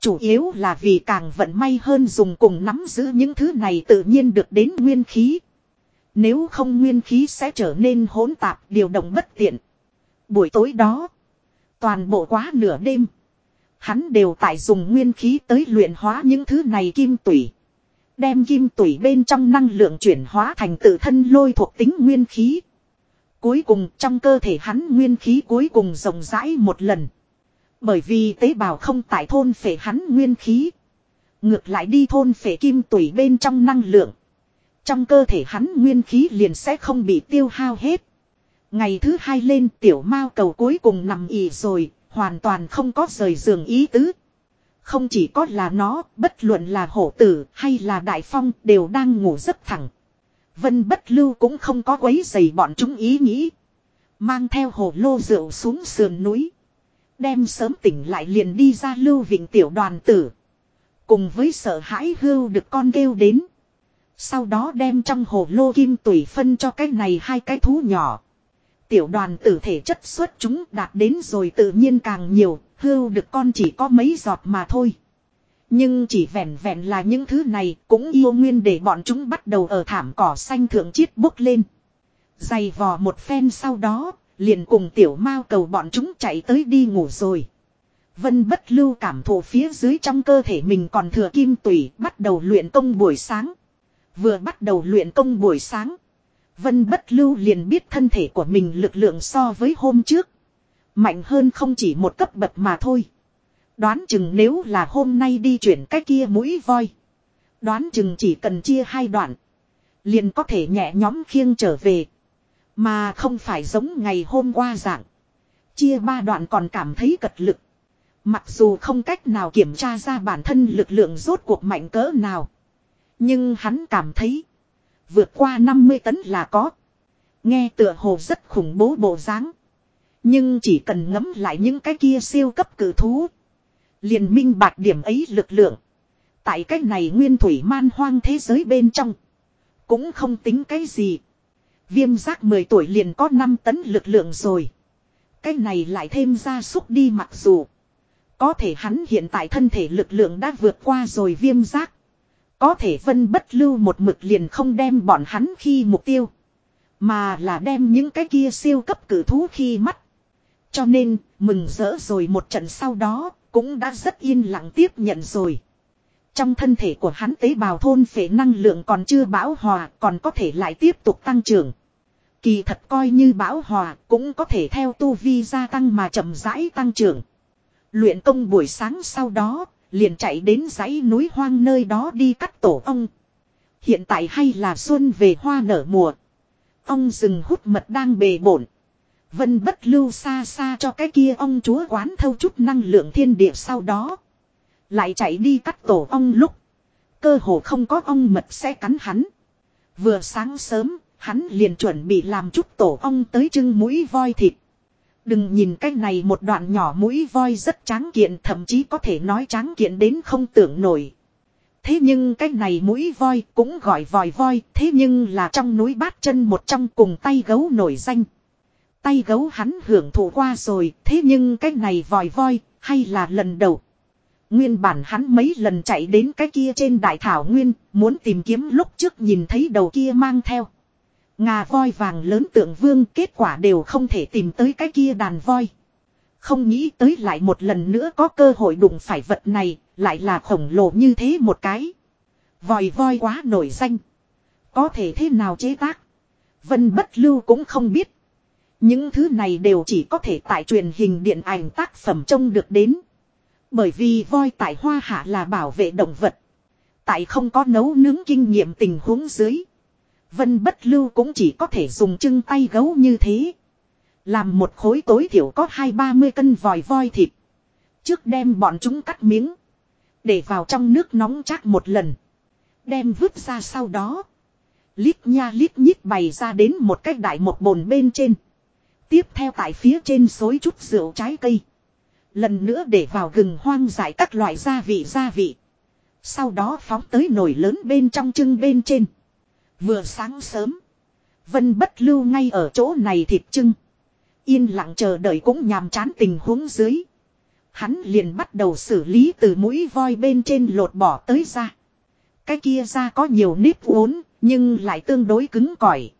Chủ yếu là vì càng vận may hơn dùng cùng nắm giữ những thứ này tự nhiên được đến nguyên khí. Nếu không nguyên khí sẽ trở nên hỗn tạp điều động bất tiện. Buổi tối đó. Toàn bộ quá nửa đêm. Hắn đều tại dùng nguyên khí tới luyện hóa những thứ này kim tủy. Đem kim tủy bên trong năng lượng chuyển hóa thành tự thân lôi thuộc tính nguyên khí. Cuối cùng, trong cơ thể hắn nguyên khí cuối cùng rộng rãi một lần. Bởi vì tế bào không tại thôn phệ hắn nguyên khí. Ngược lại đi thôn phệ kim tủy bên trong năng lượng. Trong cơ thể hắn nguyên khí liền sẽ không bị tiêu hao hết. Ngày thứ hai lên tiểu mao cầu cuối cùng nằm ỉ rồi, hoàn toàn không có rời giường ý tứ. Không chỉ có là nó, bất luận là hổ tử hay là đại phong đều đang ngủ rất thẳng. Vân bất lưu cũng không có quấy giày bọn chúng ý nghĩ. Mang theo hồ lô rượu xuống sườn núi. Đem sớm tỉnh lại liền đi ra lưu vịnh tiểu đoàn tử. Cùng với sợ hãi hưu được con kêu đến. Sau đó đem trong hồ lô kim tủy phân cho cái này hai cái thú nhỏ. Tiểu đoàn tử thể chất xuất chúng đạt đến rồi tự nhiên càng nhiều, hưu được con chỉ có mấy giọt mà thôi. Nhưng chỉ vẹn vẹn là những thứ này cũng yêu nguyên để bọn chúng bắt đầu ở thảm cỏ xanh thượng chiết bốc lên. Dày vò một phen sau đó, liền cùng tiểu mao cầu bọn chúng chạy tới đi ngủ rồi. Vân bất lưu cảm thụ phía dưới trong cơ thể mình còn thừa kim tủy bắt đầu luyện công buổi sáng. Vừa bắt đầu luyện công buổi sáng. Vân bất lưu liền biết thân thể của mình lực lượng so với hôm trước. Mạnh hơn không chỉ một cấp bậc mà thôi. Đoán chừng nếu là hôm nay đi chuyển cái kia mũi voi. Đoán chừng chỉ cần chia hai đoạn. Liền có thể nhẹ nhóm khiêng trở về. Mà không phải giống ngày hôm qua dạng. Chia ba đoạn còn cảm thấy cật lực. Mặc dù không cách nào kiểm tra ra bản thân lực lượng rốt cuộc mạnh cỡ nào. Nhưng hắn cảm thấy. Vượt qua 50 tấn là có. Nghe tựa hồ rất khủng bố bộ dáng. Nhưng chỉ cần ngấm lại những cái kia siêu cấp cử thú. liền minh bạc điểm ấy lực lượng. Tại cách này nguyên thủy man hoang thế giới bên trong. Cũng không tính cái gì. Viêm giác 10 tuổi liền có 5 tấn lực lượng rồi. Cái này lại thêm ra xúc đi mặc dù. Có thể hắn hiện tại thân thể lực lượng đã vượt qua rồi viêm giác. Có thể vân bất lưu một mực liền không đem bọn hắn khi mục tiêu. Mà là đem những cái kia siêu cấp cử thú khi mắt. Cho nên, mừng rỡ rồi một trận sau đó, cũng đã rất yên lặng tiếp nhận rồi. Trong thân thể của hắn tế bào thôn phệ năng lượng còn chưa bão hòa, còn có thể lại tiếp tục tăng trưởng. Kỳ thật coi như bão hòa, cũng có thể theo tu vi gia tăng mà chậm rãi tăng trưởng. Luyện công buổi sáng sau đó, liền chạy đến dãy núi hoang nơi đó đi cắt tổ ong. Hiện tại hay là xuân về hoa nở mùa. Ong rừng hút mật đang bề bổn. Vân bất lưu xa xa cho cái kia ong chúa quán thâu chút năng lượng thiên địa sau đó. Lại chạy đi cắt tổ ong lúc. Cơ hồ không có ong mật sẽ cắn hắn. Vừa sáng sớm, hắn liền chuẩn bị làm chút tổ ong tới trưng mũi voi thịt. Đừng nhìn cái này một đoạn nhỏ mũi voi rất tráng kiện, thậm chí có thể nói tráng kiện đến không tưởng nổi. Thế nhưng cái này mũi voi cũng gọi vòi voi, thế nhưng là trong núi bát chân một trong cùng tay gấu nổi danh. Tay gấu hắn hưởng thụ qua rồi, thế nhưng cái này vòi voi hay là lần đầu. Nguyên bản hắn mấy lần chạy đến cái kia trên đại thảo nguyên, muốn tìm kiếm lúc trước nhìn thấy đầu kia mang theo. Ngà voi vàng lớn tượng vương kết quả đều không thể tìm tới cái kia đàn voi. Không nghĩ tới lại một lần nữa có cơ hội đụng phải vật này, lại là khổng lồ như thế một cái. Vòi voi quá nổi danh. Có thể thế nào chế tác? Vân bất lưu cũng không biết. Những thứ này đều chỉ có thể tại truyền hình điện ảnh tác phẩm trông được đến. Bởi vì voi tại hoa hạ là bảo vệ động vật. Tại không có nấu nướng kinh nghiệm tình huống dưới. Vân bất lưu cũng chỉ có thể dùng chân tay gấu như thế. Làm một khối tối thiểu có hai ba mươi cân vòi voi thịt. Trước đem bọn chúng cắt miếng. Để vào trong nước nóng chắc một lần. Đem vứt ra sau đó. Lít nha lít nhít bày ra đến một cái đại một bồn bên trên. Tiếp theo tại phía trên xối chút rượu trái cây. Lần nữa để vào gừng hoang dại các loại gia vị gia vị. Sau đó phóng tới nồi lớn bên trong trưng bên trên. Vừa sáng sớm. Vân bất lưu ngay ở chỗ này thịt trưng. Yên lặng chờ đợi cũng nhàm chán tình huống dưới. Hắn liền bắt đầu xử lý từ mũi voi bên trên lột bỏ tới ra. Cái kia ra có nhiều nếp uốn, nhưng lại tương đối cứng cỏi.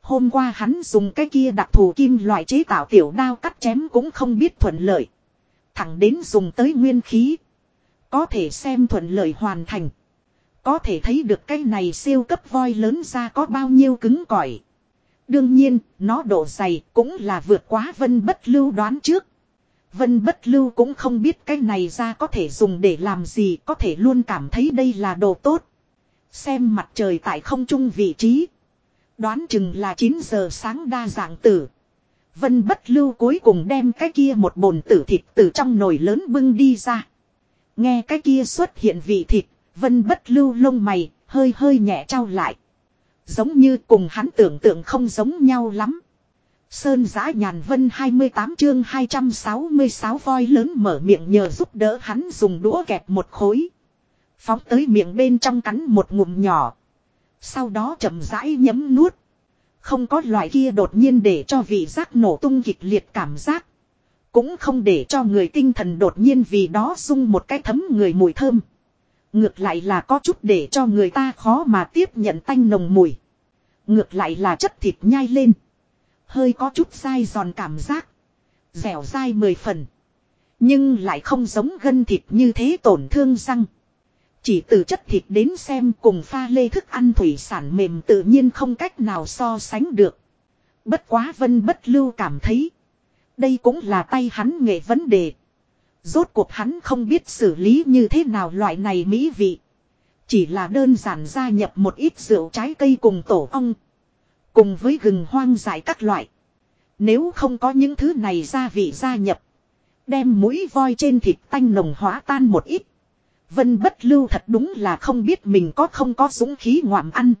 Hôm qua hắn dùng cái kia đặc thù kim loại chế tạo tiểu đao cắt chém cũng không biết thuận lợi. Thẳng đến dùng tới nguyên khí. Có thể xem thuận lợi hoàn thành. Có thể thấy được cái này siêu cấp voi lớn ra có bao nhiêu cứng cỏi. Đương nhiên, nó độ dày cũng là vượt quá vân bất lưu đoán trước. Vân bất lưu cũng không biết cái này ra có thể dùng để làm gì, có thể luôn cảm thấy đây là đồ tốt. Xem mặt trời tại không trung vị trí. Đoán chừng là 9 giờ sáng đa dạng tử. Vân bất lưu cuối cùng đem cái kia một bồn tử thịt từ trong nồi lớn bưng đi ra. Nghe cái kia xuất hiện vị thịt, vân bất lưu lông mày, hơi hơi nhẹ trao lại. Giống như cùng hắn tưởng tượng không giống nhau lắm. Sơn giã nhàn vân 28 chương 266 voi lớn mở miệng nhờ giúp đỡ hắn dùng đũa kẹp một khối. Phóng tới miệng bên trong cắn một ngụm nhỏ. Sau đó chậm rãi nhấm nuốt. Không có loại kia đột nhiên để cho vị giác nổ tung kịch liệt cảm giác. Cũng không để cho người tinh thần đột nhiên vì đó sung một cái thấm người mùi thơm. Ngược lại là có chút để cho người ta khó mà tiếp nhận tanh nồng mùi. Ngược lại là chất thịt nhai lên. Hơi có chút dai giòn cảm giác. Dẻo dai mười phần. Nhưng lại không giống gân thịt như thế tổn thương răng. Chỉ từ chất thịt đến xem cùng pha lê thức ăn thủy sản mềm tự nhiên không cách nào so sánh được. Bất quá vân bất lưu cảm thấy. Đây cũng là tay hắn nghệ vấn đề. Rốt cuộc hắn không biết xử lý như thế nào loại này mỹ vị. Chỉ là đơn giản gia nhập một ít rượu trái cây cùng tổ ong. Cùng với gừng hoang dại các loại. Nếu không có những thứ này gia vị gia nhập. Đem mũi voi trên thịt tanh nồng hóa tan một ít. Vân bất lưu thật đúng là không biết mình có không có dũng khí ngoạm ăn.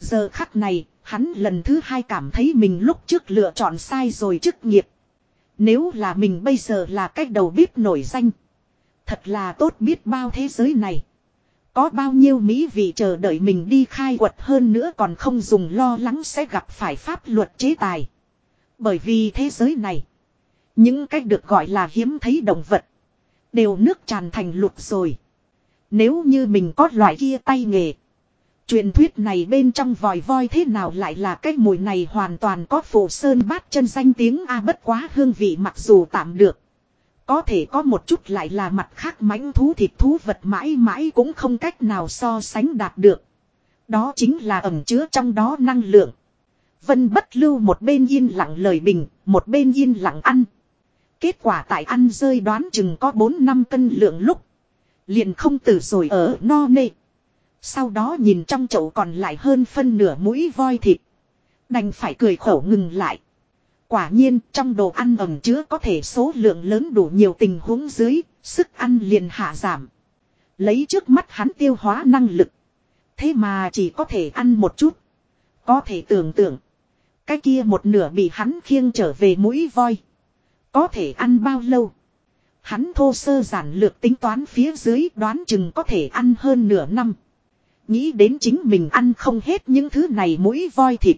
Giờ khắc này, hắn lần thứ hai cảm thấy mình lúc trước lựa chọn sai rồi chức nghiệp. Nếu là mình bây giờ là cách đầu bếp nổi danh. Thật là tốt biết bao thế giới này. Có bao nhiêu mỹ vị chờ đợi mình đi khai quật hơn nữa còn không dùng lo lắng sẽ gặp phải pháp luật chế tài. Bởi vì thế giới này. Những cách được gọi là hiếm thấy động vật. Đều nước tràn thành lục rồi. Nếu như mình có loại kia tay nghề. Truyền thuyết này bên trong vòi voi thế nào lại là cái mùi này hoàn toàn có phổ sơn bát chân danh tiếng A bất quá hương vị mặc dù tạm được. Có thể có một chút lại là mặt khác mãnh thú thịt thú vật mãi mãi cũng không cách nào so sánh đạt được. Đó chính là ẩm chứa trong đó năng lượng. Vân bất lưu một bên yên lặng lời bình, một bên yên lặng ăn. Kết quả tại ăn rơi đoán chừng có 4 năm cân lượng lúc. Liền không tử rồi ở no nê. Sau đó nhìn trong chậu còn lại hơn phân nửa mũi voi thịt. Đành phải cười khổ ngừng lại. Quả nhiên trong đồ ăn ẩm chứa có thể số lượng lớn đủ nhiều tình huống dưới, sức ăn liền hạ giảm. Lấy trước mắt hắn tiêu hóa năng lực. Thế mà chỉ có thể ăn một chút. Có thể tưởng tượng. Cái kia một nửa bị hắn khiêng trở về mũi voi. Có thể ăn bao lâu. Hắn thô sơ giản lược tính toán phía dưới đoán chừng có thể ăn hơn nửa năm. Nghĩ đến chính mình ăn không hết những thứ này mũi voi thịt.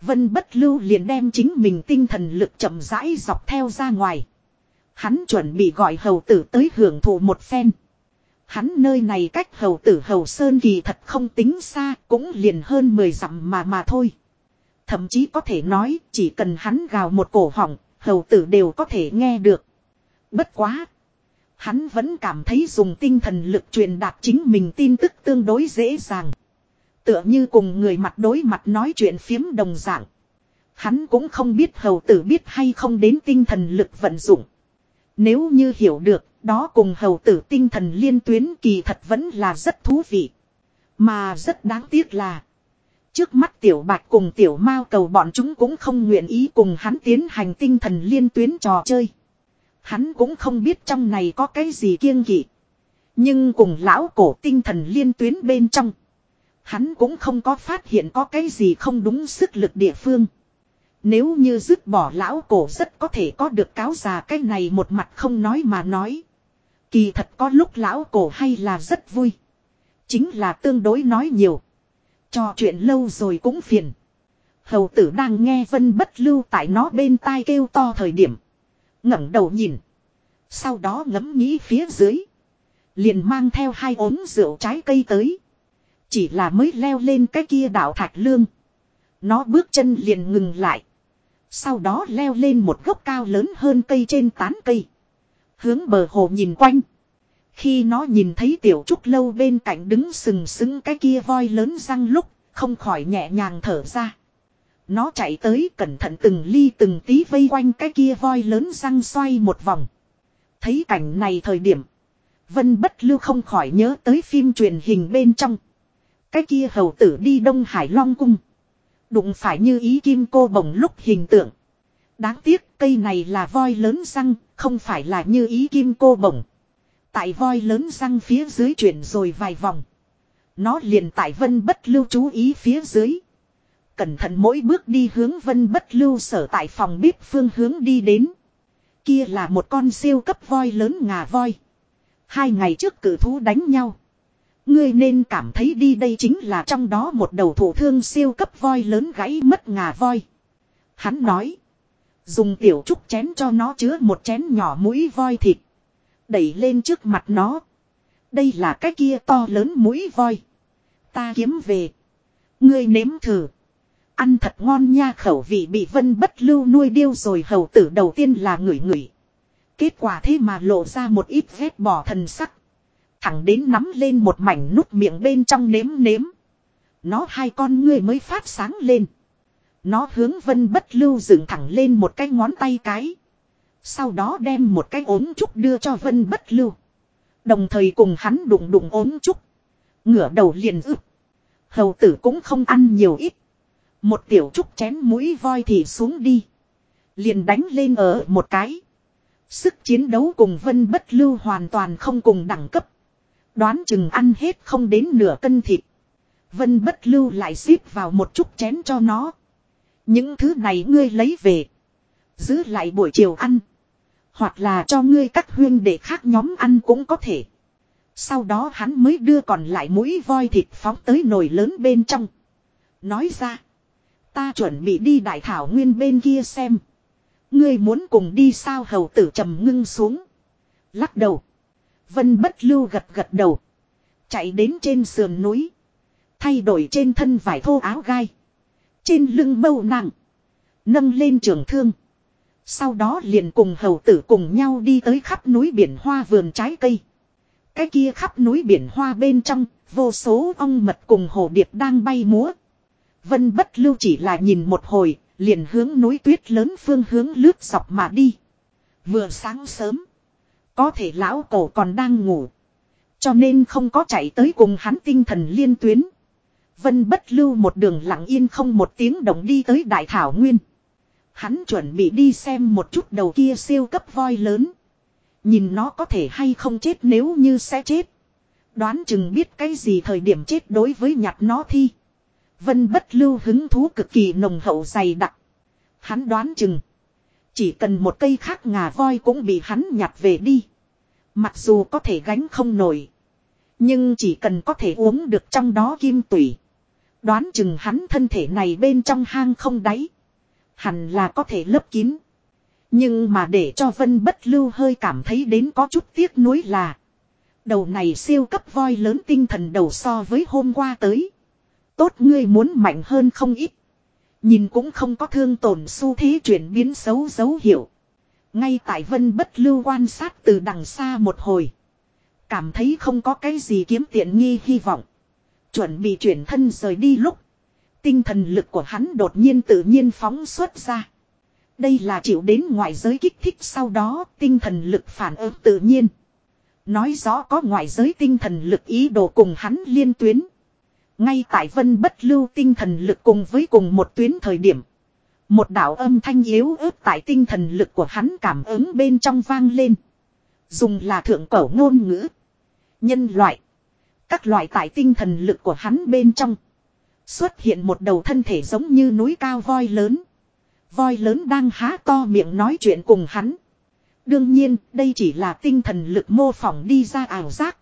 Vân bất lưu liền đem chính mình tinh thần lực chậm rãi dọc theo ra ngoài. Hắn chuẩn bị gọi hầu tử tới hưởng thụ một phen. Hắn nơi này cách hầu tử hầu sơn kỳ thật không tính xa cũng liền hơn 10 dặm mà mà thôi. Thậm chí có thể nói chỉ cần hắn gào một cổ họng, hầu tử đều có thể nghe được. Bất quá. Hắn vẫn cảm thấy dùng tinh thần lực truyền đạt chính mình tin tức tương đối dễ dàng. Tựa như cùng người mặt đối mặt nói chuyện phiếm đồng dạng. Hắn cũng không biết hầu tử biết hay không đến tinh thần lực vận dụng. Nếu như hiểu được, đó cùng hầu tử tinh thần liên tuyến kỳ thật vẫn là rất thú vị. Mà rất đáng tiếc là. Trước mắt tiểu bạch cùng tiểu mao cầu bọn chúng cũng không nguyện ý cùng hắn tiến hành tinh thần liên tuyến trò chơi. Hắn cũng không biết trong này có cái gì kiêng kỵ. Nhưng cùng lão cổ tinh thần liên tuyến bên trong. Hắn cũng không có phát hiện có cái gì không đúng sức lực địa phương. Nếu như dứt bỏ lão cổ rất có thể có được cáo già cái này một mặt không nói mà nói. Kỳ thật có lúc lão cổ hay là rất vui. Chính là tương đối nói nhiều. Cho chuyện lâu rồi cũng phiền. Hầu tử đang nghe vân bất lưu tại nó bên tai kêu to thời điểm ngẩng đầu nhìn. Sau đó ngẫm nghĩ phía dưới. Liền mang theo hai ống rượu trái cây tới. Chỉ là mới leo lên cái kia đảo thạch lương. Nó bước chân liền ngừng lại. Sau đó leo lên một gốc cao lớn hơn cây trên tán cây. Hướng bờ hồ nhìn quanh. Khi nó nhìn thấy tiểu trúc lâu bên cạnh đứng sừng sững cái kia voi lớn răng lúc, không khỏi nhẹ nhàng thở ra. Nó chạy tới cẩn thận từng ly từng tí vây quanh cái kia voi lớn răng xoay một vòng. Thấy cảnh này thời điểm. Vân bất lưu không khỏi nhớ tới phim truyền hình bên trong. Cái kia hầu tử đi Đông Hải Long Cung. Đụng phải như ý kim cô bồng lúc hình tượng. Đáng tiếc cây này là voi lớn răng, không phải là như ý kim cô bồng. Tại voi lớn răng phía dưới chuyển rồi vài vòng. Nó liền tại vân bất lưu chú ý phía dưới. Cẩn thận mỗi bước đi hướng vân bất lưu sở tại phòng bếp phương hướng đi đến. Kia là một con siêu cấp voi lớn ngà voi. Hai ngày trước cử thú đánh nhau. Ngươi nên cảm thấy đi đây chính là trong đó một đầu thủ thương siêu cấp voi lớn gãy mất ngà voi. Hắn nói. Dùng tiểu trúc chén cho nó chứa một chén nhỏ mũi voi thịt. Đẩy lên trước mặt nó. Đây là cái kia to lớn mũi voi. Ta kiếm về. Ngươi nếm thử. Ăn thật ngon nha, khẩu vị bị vân bất lưu nuôi điêu rồi, hầu tử đầu tiên là ngửi ngửi. Kết quả thế mà lộ ra một ít vết bỏ thần sắc. Thẳng đến nắm lên một mảnh nút miệng bên trong nếm nếm. Nó hai con ngươi mới phát sáng lên. Nó hướng vân bất lưu dựng thẳng lên một cái ngón tay cái. Sau đó đem một cái ốm trúc đưa cho vân bất lưu. Đồng thời cùng hắn đụng đụng ốm trúc. Ngửa đầu liền ức. Hầu tử cũng không ăn nhiều ít. Một tiểu trúc chém mũi voi thì xuống đi. Liền đánh lên ở một cái. Sức chiến đấu cùng vân bất lưu hoàn toàn không cùng đẳng cấp. Đoán chừng ăn hết không đến nửa cân thịt. Vân bất lưu lại xếp vào một chút chén cho nó. Những thứ này ngươi lấy về. Giữ lại buổi chiều ăn. Hoặc là cho ngươi các huyên để khác nhóm ăn cũng có thể. Sau đó hắn mới đưa còn lại mũi voi thịt phóng tới nồi lớn bên trong. Nói ra. Ta chuẩn bị đi đại thảo nguyên bên kia xem. Ngươi muốn cùng đi sao hầu tử trầm ngưng xuống. Lắc đầu. Vân bất lưu gật gật đầu. Chạy đến trên sườn núi. Thay đổi trên thân vải thô áo gai. Trên lưng mâu nặng. Nâng lên trường thương. Sau đó liền cùng hầu tử cùng nhau đi tới khắp núi biển hoa vườn trái cây. Cái kia khắp núi biển hoa bên trong, vô số ong mật cùng hồ điệp đang bay múa. Vân bất lưu chỉ là nhìn một hồi, liền hướng núi tuyết lớn phương hướng lướt dọc mà đi. Vừa sáng sớm, có thể lão cổ còn đang ngủ. Cho nên không có chạy tới cùng hắn tinh thần liên tuyến. Vân bất lưu một đường lặng yên không một tiếng động đi tới đại thảo nguyên. Hắn chuẩn bị đi xem một chút đầu kia siêu cấp voi lớn. Nhìn nó có thể hay không chết nếu như sẽ chết. Đoán chừng biết cái gì thời điểm chết đối với nhặt nó thi. Vân bất lưu hứng thú cực kỳ nồng hậu dày đặc. Hắn đoán chừng. Chỉ cần một cây khác ngà voi cũng bị hắn nhặt về đi. Mặc dù có thể gánh không nổi. Nhưng chỉ cần có thể uống được trong đó kim tủy. Đoán chừng hắn thân thể này bên trong hang không đáy. Hẳn là có thể lấp kín. Nhưng mà để cho Vân Bất Lưu hơi cảm thấy đến có chút tiếc nuối là. Đầu này siêu cấp voi lớn tinh thần đầu so với hôm qua tới. Tốt ngươi muốn mạnh hơn không ít. Nhìn cũng không có thương tổn xu thế chuyển biến xấu dấu hiệu. Ngay tại Vân Bất Lưu quan sát từ đằng xa một hồi. Cảm thấy không có cái gì kiếm tiện nghi hy vọng. Chuẩn bị chuyển thân rời đi lúc. Tinh thần lực của hắn đột nhiên tự nhiên phóng xuất ra. Đây là chịu đến ngoại giới kích thích sau đó tinh thần lực phản ứng tự nhiên. Nói rõ có ngoại giới tinh thần lực ý đồ cùng hắn liên tuyến. Ngay tại vân bất lưu tinh thần lực cùng với cùng một tuyến thời điểm. Một đạo âm thanh yếu ớt tại tinh thần lực của hắn cảm ứng bên trong vang lên. Dùng là thượng cổ ngôn ngữ. Nhân loại. Các loại tại tinh thần lực của hắn bên trong. Xuất hiện một đầu thân thể giống như núi cao voi lớn. Voi lớn đang há to miệng nói chuyện cùng hắn. Đương nhiên, đây chỉ là tinh thần lực mô phỏng đi ra ảo giác.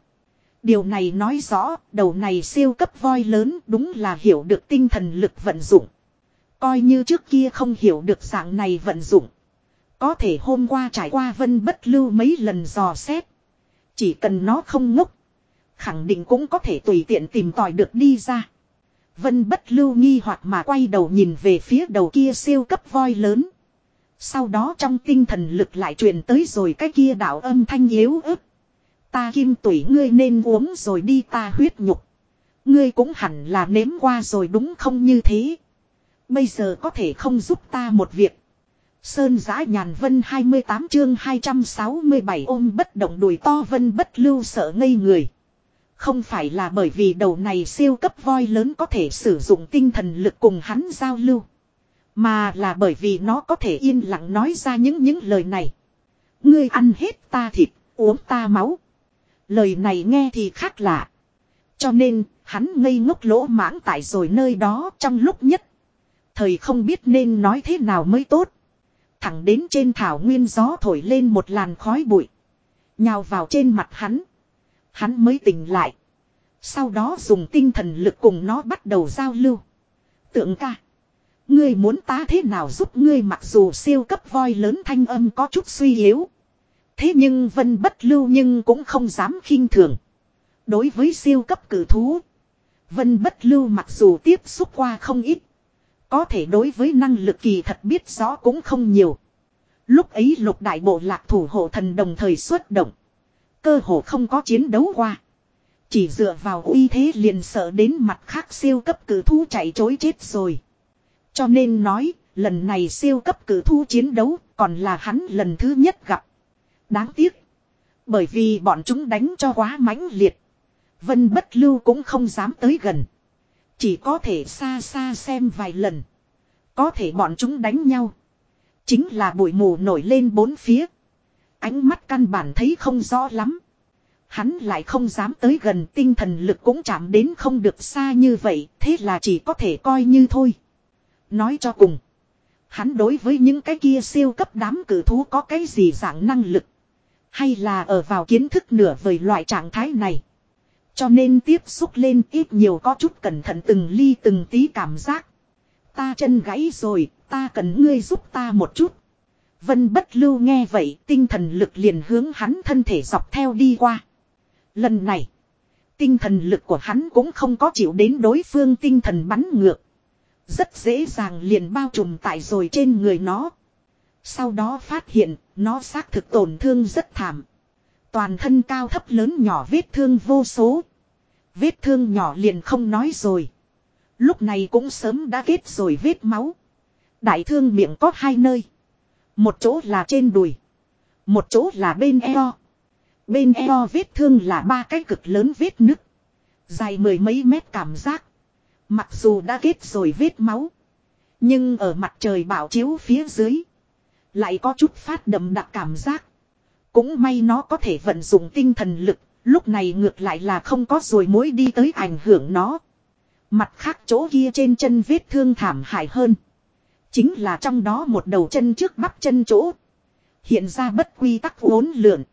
Điều này nói rõ, đầu này siêu cấp voi lớn đúng là hiểu được tinh thần lực vận dụng. Coi như trước kia không hiểu được dạng này vận dụng. Có thể hôm qua trải qua vân bất lưu mấy lần dò xét. Chỉ cần nó không ngốc. Khẳng định cũng có thể tùy tiện tìm tòi được đi ra. Vân bất lưu nghi hoặc mà quay đầu nhìn về phía đầu kia siêu cấp voi lớn. Sau đó trong tinh thần lực lại truyền tới rồi cái kia đạo âm thanh yếu ớt. Ta kim tủy ngươi nên uống rồi đi ta huyết nhục. Ngươi cũng hẳn là nếm qua rồi đúng không như thế. Bây giờ có thể không giúp ta một việc. Sơn giã nhàn vân 28 chương 267 ôm bất động đùi to vân bất lưu sợ ngây người. Không phải là bởi vì đầu này siêu cấp voi lớn có thể sử dụng tinh thần lực cùng hắn giao lưu. Mà là bởi vì nó có thể yên lặng nói ra những những lời này. Ngươi ăn hết ta thịt, uống ta máu. Lời này nghe thì khác lạ. Cho nên, hắn ngây ngốc lỗ mãng tại rồi nơi đó trong lúc nhất. Thời không biết nên nói thế nào mới tốt. Thẳng đến trên thảo nguyên gió thổi lên một làn khói bụi. Nhào vào trên mặt hắn. Hắn mới tỉnh lại. Sau đó dùng tinh thần lực cùng nó bắt đầu giao lưu. Tượng ca. Ngươi muốn ta thế nào giúp ngươi mặc dù siêu cấp voi lớn thanh âm có chút suy yếu. Thế nhưng vân bất lưu nhưng cũng không dám khinh thường. Đối với siêu cấp cử thú. Vân bất lưu mặc dù tiếp xúc qua không ít. Có thể đối với năng lực kỳ thật biết rõ cũng không nhiều. Lúc ấy lục đại bộ lạc thủ hộ thần đồng thời xuất động. Cơ hồ không có chiến đấu qua. Chỉ dựa vào uy thế liền sợ đến mặt khác siêu cấp cử thú chạy chối chết rồi. Cho nên nói, lần này siêu cấp cử thú chiến đấu còn là hắn lần thứ nhất gặp. Đáng tiếc. Bởi vì bọn chúng đánh cho quá mãnh liệt. Vân bất lưu cũng không dám tới gần. Chỉ có thể xa xa xem vài lần. Có thể bọn chúng đánh nhau. Chính là bụi mù nổi lên bốn phía. Ánh mắt căn bản thấy không rõ lắm. Hắn lại không dám tới gần tinh thần lực cũng chạm đến không được xa như vậy. Thế là chỉ có thể coi như thôi. Nói cho cùng. Hắn đối với những cái kia siêu cấp đám cử thú có cái gì dạng năng lực. Hay là ở vào kiến thức nửa vời loại trạng thái này. Cho nên tiếp xúc lên ít nhiều có chút cẩn thận từng ly từng tí cảm giác. Ta chân gãy rồi, ta cần ngươi giúp ta một chút. Vân bất lưu nghe vậy, tinh thần lực liền hướng hắn thân thể dọc theo đi qua. Lần này, tinh thần lực của hắn cũng không có chịu đến đối phương tinh thần bắn ngược. Rất dễ dàng liền bao trùm tại rồi trên người nó. Sau đó phát hiện, nó xác thực tổn thương rất thảm. Toàn thân cao thấp lớn nhỏ vết thương vô số. Vết thương nhỏ liền không nói rồi. Lúc này cũng sớm đã kết rồi vết máu. Đại thương miệng có hai nơi. Một chỗ là trên đùi. Một chỗ là bên eo. Bên eo vết thương là ba cái cực lớn vết nứt. Dài mười mấy mét cảm giác. Mặc dù đã kết rồi vết máu. Nhưng ở mặt trời bảo chiếu phía dưới. Lại có chút phát đậm đặc cảm giác. Cũng may nó có thể vận dụng tinh thần lực. Lúc này ngược lại là không có rồi mối đi tới ảnh hưởng nó. Mặt khác chỗ kia trên chân vết thương thảm hại hơn. Chính là trong đó một đầu chân trước bắp chân chỗ. Hiện ra bất quy tắc uốn lượn.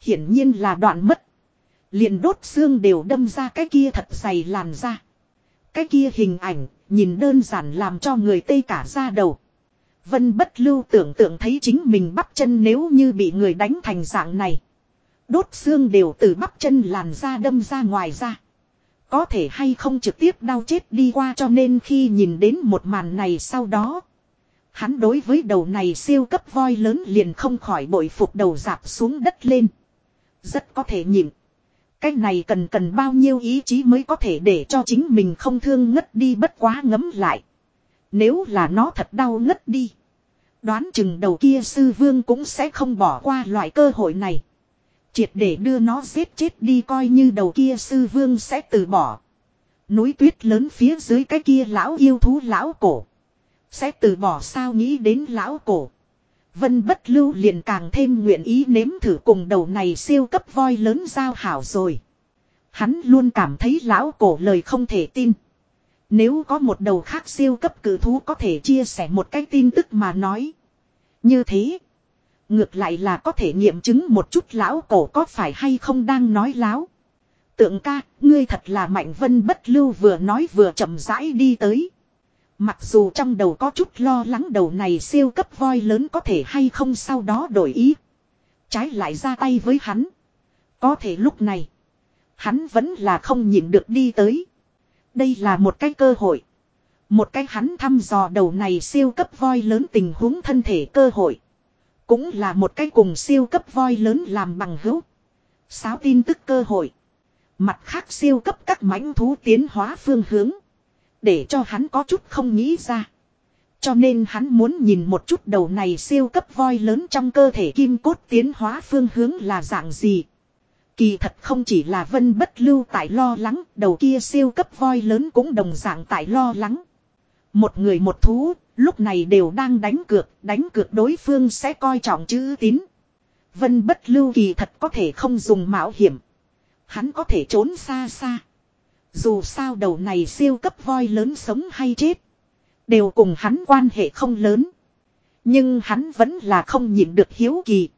Hiển nhiên là đoạn mất. Liền đốt xương đều đâm ra cái kia thật dày làn ra. Cái kia hình ảnh, nhìn đơn giản làm cho người tây cả ra đầu. Vân bất lưu tưởng tượng thấy chính mình bắp chân nếu như bị người đánh thành dạng này. Đốt xương đều từ bắp chân làn ra đâm ra ngoài ra. Có thể hay không trực tiếp đau chết đi qua cho nên khi nhìn đến một màn này sau đó. Hắn đối với đầu này siêu cấp voi lớn liền không khỏi bội phục đầu dạp xuống đất lên. Rất có thể nhịn Cái này cần cần bao nhiêu ý chí mới có thể để cho chính mình không thương ngất đi bất quá ngấm lại. Nếu là nó thật đau ngất đi. Đoán chừng đầu kia sư vương cũng sẽ không bỏ qua loại cơ hội này. Triệt để đưa nó giết chết đi coi như đầu kia sư vương sẽ từ bỏ. Núi tuyết lớn phía dưới cái kia lão yêu thú lão cổ. Sẽ từ bỏ sao nghĩ đến lão cổ. Vân bất lưu liền càng thêm nguyện ý nếm thử cùng đầu này siêu cấp voi lớn giao hảo rồi. Hắn luôn cảm thấy lão cổ lời không thể tin. Nếu có một đầu khác siêu cấp cử thú có thể chia sẻ một cái tin tức mà nói. Như thế. Ngược lại là có thể nghiệm chứng một chút lão cổ có phải hay không đang nói láo. Tượng ca, ngươi thật là mạnh vân bất lưu vừa nói vừa chậm rãi đi tới. Mặc dù trong đầu có chút lo lắng đầu này siêu cấp voi lớn có thể hay không sau đó đổi ý. Trái lại ra tay với hắn. Có thể lúc này. Hắn vẫn là không nhịn được đi tới. Đây là một cái cơ hội. Một cái hắn thăm dò đầu này siêu cấp voi lớn tình huống thân thể cơ hội. Cũng là một cái cùng siêu cấp voi lớn làm bằng hữu. Sáu tin tức cơ hội. Mặt khác siêu cấp các mãnh thú tiến hóa phương hướng. Để cho hắn có chút không nghĩ ra. Cho nên hắn muốn nhìn một chút đầu này siêu cấp voi lớn trong cơ thể kim cốt tiến hóa phương hướng là dạng gì. Kỳ thật không chỉ là vân bất lưu tại lo lắng, đầu kia siêu cấp voi lớn cũng đồng dạng tại lo lắng. Một người một thú, lúc này đều đang đánh cược, đánh cược đối phương sẽ coi trọng chữ tín. Vân bất lưu kỳ thật có thể không dùng mạo hiểm. Hắn có thể trốn xa xa. Dù sao đầu này siêu cấp voi lớn sống hay chết. Đều cùng hắn quan hệ không lớn. Nhưng hắn vẫn là không nhịn được hiếu kỳ.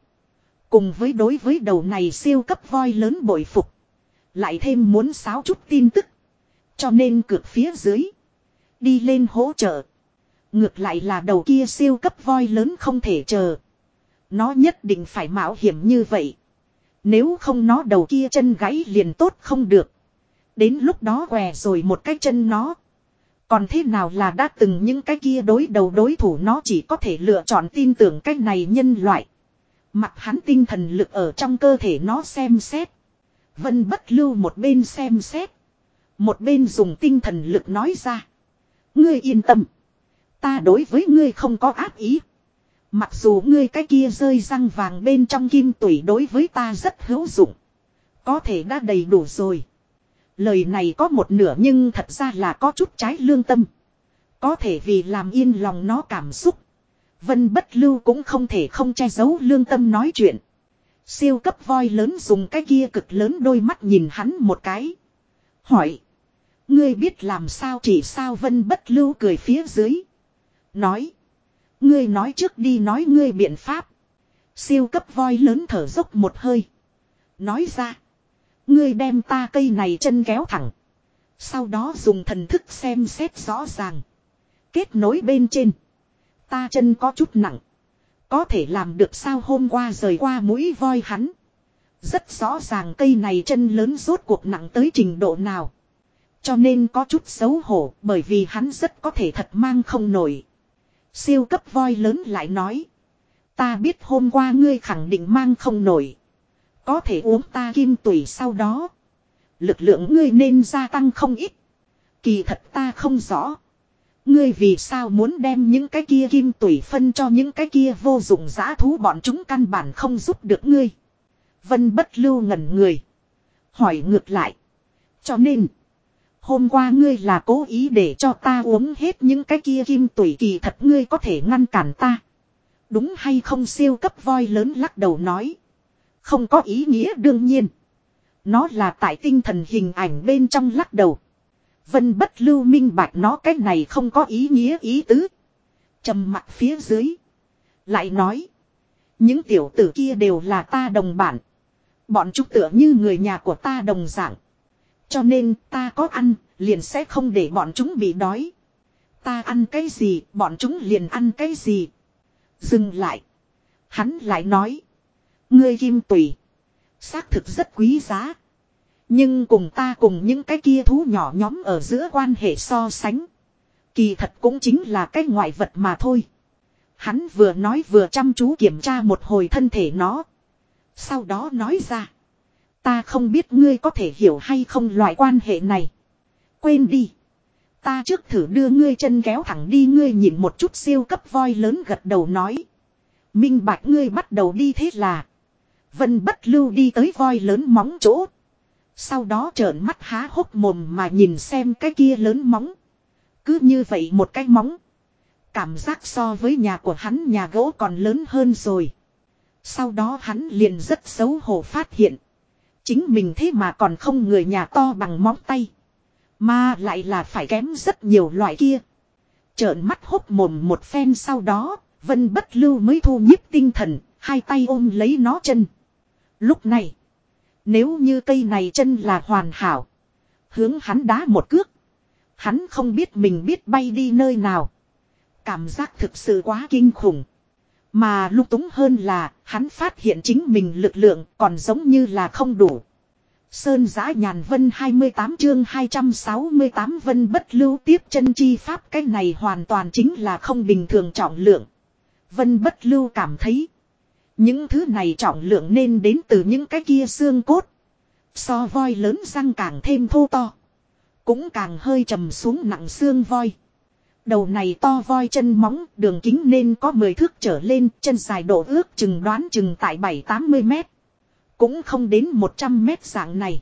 Cùng với đối với đầu này siêu cấp voi lớn bội phục. Lại thêm muốn xáo chút tin tức. Cho nên cược phía dưới. Đi lên hỗ trợ. Ngược lại là đầu kia siêu cấp voi lớn không thể chờ. Nó nhất định phải mạo hiểm như vậy. Nếu không nó đầu kia chân gãy liền tốt không được. Đến lúc đó què rồi một cái chân nó. Còn thế nào là đã từng những cái kia đối đầu đối thủ nó chỉ có thể lựa chọn tin tưởng cái này nhân loại. Mặt hắn tinh thần lực ở trong cơ thể nó xem xét. Vân bất lưu một bên xem xét. Một bên dùng tinh thần lực nói ra. Ngươi yên tâm. Ta đối với ngươi không có ác ý. Mặc dù ngươi cái kia rơi răng vàng bên trong kim tủy đối với ta rất hữu dụng. Có thể đã đầy đủ rồi. Lời này có một nửa nhưng thật ra là có chút trái lương tâm. Có thể vì làm yên lòng nó cảm xúc. Vân bất lưu cũng không thể không che giấu lương tâm nói chuyện. Siêu cấp voi lớn dùng cái kia cực lớn đôi mắt nhìn hắn một cái. Hỏi. Ngươi biết làm sao chỉ sao vân bất lưu cười phía dưới. Nói. Ngươi nói trước đi nói ngươi biện pháp. Siêu cấp voi lớn thở dốc một hơi. Nói ra. Ngươi đem ta cây này chân kéo thẳng. Sau đó dùng thần thức xem xét rõ ràng. Kết nối bên trên. Ta chân có chút nặng. Có thể làm được sao hôm qua rời qua mũi voi hắn. Rất rõ ràng cây này chân lớn rốt cuộc nặng tới trình độ nào. Cho nên có chút xấu hổ, bởi vì hắn rất có thể thật mang không nổi. Siêu cấp voi lớn lại nói. Ta biết hôm qua ngươi khẳng định mang không nổi. Có thể uống ta kim tủy sau đó. Lực lượng ngươi nên gia tăng không ít. Kỳ thật ta không rõ. Ngươi vì sao muốn đem những cái kia kim tủy phân cho những cái kia vô dụng giã thú bọn chúng căn bản không giúp được ngươi. Vân bất lưu ngẩn người. Hỏi ngược lại. Cho nên. Hôm qua ngươi là cố ý để cho ta uống hết những cái kia kim tủy kỳ thật ngươi có thể ngăn cản ta. Đúng hay không siêu cấp voi lớn lắc đầu nói. Không có ý nghĩa đương nhiên. Nó là tại tinh thần hình ảnh bên trong lắc đầu. Vân bất lưu minh bạch nó cái này không có ý nghĩa ý tứ. trầm mặt phía dưới. Lại nói. Những tiểu tử kia đều là ta đồng bản. Bọn chúng tựa như người nhà của ta đồng dạng. Cho nên ta có ăn, liền sẽ không để bọn chúng bị đói. Ta ăn cái gì, bọn chúng liền ăn cái gì. Dừng lại. Hắn lại nói. Ngươi kim tùy. Xác thực rất quý giá. Nhưng cùng ta cùng những cái kia thú nhỏ nhóm ở giữa quan hệ so sánh. Kỳ thật cũng chính là cái ngoại vật mà thôi. Hắn vừa nói vừa chăm chú kiểm tra một hồi thân thể nó. Sau đó nói ra. Ta không biết ngươi có thể hiểu hay không loại quan hệ này. Quên đi. Ta trước thử đưa ngươi chân kéo thẳng đi ngươi nhìn một chút siêu cấp voi lớn gật đầu nói. Minh bạch ngươi bắt đầu đi thế là. Vân bất lưu đi tới voi lớn móng chỗ. Sau đó trợn mắt há hốc mồm mà nhìn xem cái kia lớn móng. Cứ như vậy một cái móng. Cảm giác so với nhà của hắn nhà gỗ còn lớn hơn rồi. Sau đó hắn liền rất xấu hổ phát hiện. Chính mình thế mà còn không người nhà to bằng móng tay. Mà lại là phải kém rất nhiều loại kia. Trợn mắt hốc mồm một phen sau đó, Vân bất lưu mới thu nhiếp tinh thần, hai tay ôm lấy nó chân. Lúc này, nếu như cây này chân là hoàn hảo, hướng hắn đá một cước. Hắn không biết mình biết bay đi nơi nào. Cảm giác thực sự quá kinh khủng. Mà lúc túng hơn là, hắn phát hiện chính mình lực lượng còn giống như là không đủ. Sơn giã nhàn vân 28 chương 268 vân bất lưu tiếp chân chi pháp cái này hoàn toàn chính là không bình thường trọng lượng. Vân bất lưu cảm thấy. Những thứ này trọng lượng nên đến từ những cái kia xương cốt. So voi lớn răng càng thêm thô to. Cũng càng hơi trầm xuống nặng xương voi. Đầu này to voi chân móng, đường kính nên có 10 thước trở lên, chân dài độ ước chừng đoán chừng tại 7-80 mét. Cũng không đến 100 mét dạng này.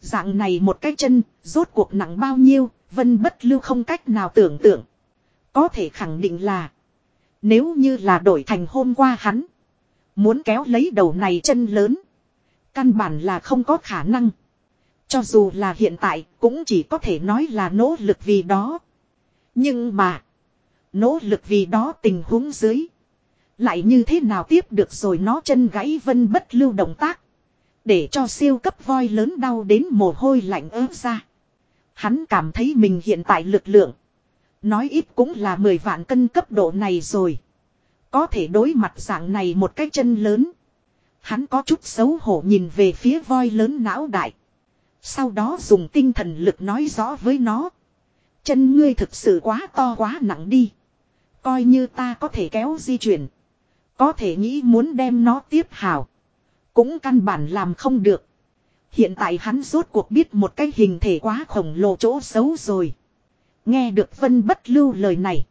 Dạng này một cái chân, rốt cuộc nặng bao nhiêu, vân bất lưu không cách nào tưởng tượng. Có thể khẳng định là, nếu như là đổi thành hôm qua hắn, muốn kéo lấy đầu này chân lớn, căn bản là không có khả năng. Cho dù là hiện tại, cũng chỉ có thể nói là nỗ lực vì đó. Nhưng mà. Nỗ lực vì đó tình huống dưới. Lại như thế nào tiếp được rồi nó chân gãy vân bất lưu động tác. Để cho siêu cấp voi lớn đau đến mồ hôi lạnh ớt ra. Hắn cảm thấy mình hiện tại lực lượng. Nói ít cũng là 10 vạn cân cấp độ này rồi. Có thể đối mặt dạng này một cái chân lớn. Hắn có chút xấu hổ nhìn về phía voi lớn não đại. Sau đó dùng tinh thần lực nói rõ với nó. Chân ngươi thực sự quá to quá nặng đi. Coi như ta có thể kéo di chuyển. Có thể nghĩ muốn đem nó tiếp hào. Cũng căn bản làm không được. Hiện tại hắn rốt cuộc biết một cái hình thể quá khổng lồ chỗ xấu rồi. Nghe được vân bất lưu lời này.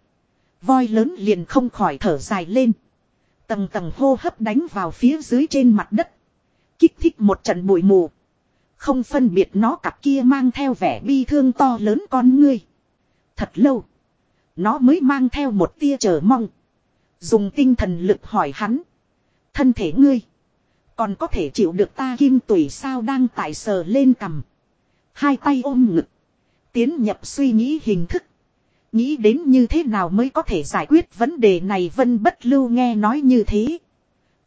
Voi lớn liền không khỏi thở dài lên. Tầng tầng hô hấp đánh vào phía dưới trên mặt đất. Kích thích một trận bụi mù. Không phân biệt nó cặp kia mang theo vẻ bi thương to lớn con ngươi. Thật lâu. Nó mới mang theo một tia chờ mong. Dùng tinh thần lực hỏi hắn. Thân thể ngươi. Còn có thể chịu được ta kim tủy sao đang tại sờ lên cầm, Hai tay ôm ngực. Tiến nhập suy nghĩ hình thức. Nghĩ đến như thế nào mới có thể giải quyết vấn đề này, Vân Bất Lưu nghe nói như thế.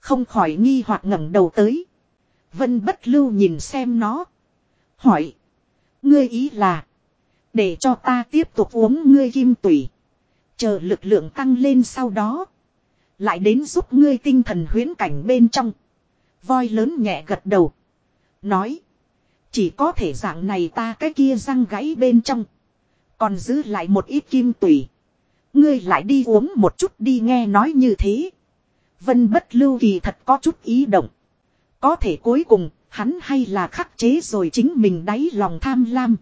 Không khỏi nghi hoặc ngẩng đầu tới. Vân Bất Lưu nhìn xem nó. Hỏi. Ngươi ý là. Để cho ta tiếp tục uống ngươi kim tủy. Chờ lực lượng tăng lên sau đó. Lại đến giúp ngươi tinh thần huyễn cảnh bên trong. Voi lớn nhẹ gật đầu. Nói. Chỉ có thể dạng này ta cái kia răng gãy bên trong. Còn giữ lại một ít kim tủy. Ngươi lại đi uống một chút đi nghe nói như thế. Vân bất lưu kỳ thật có chút ý động. Có thể cuối cùng, hắn hay là khắc chế rồi chính mình đáy lòng tham lam.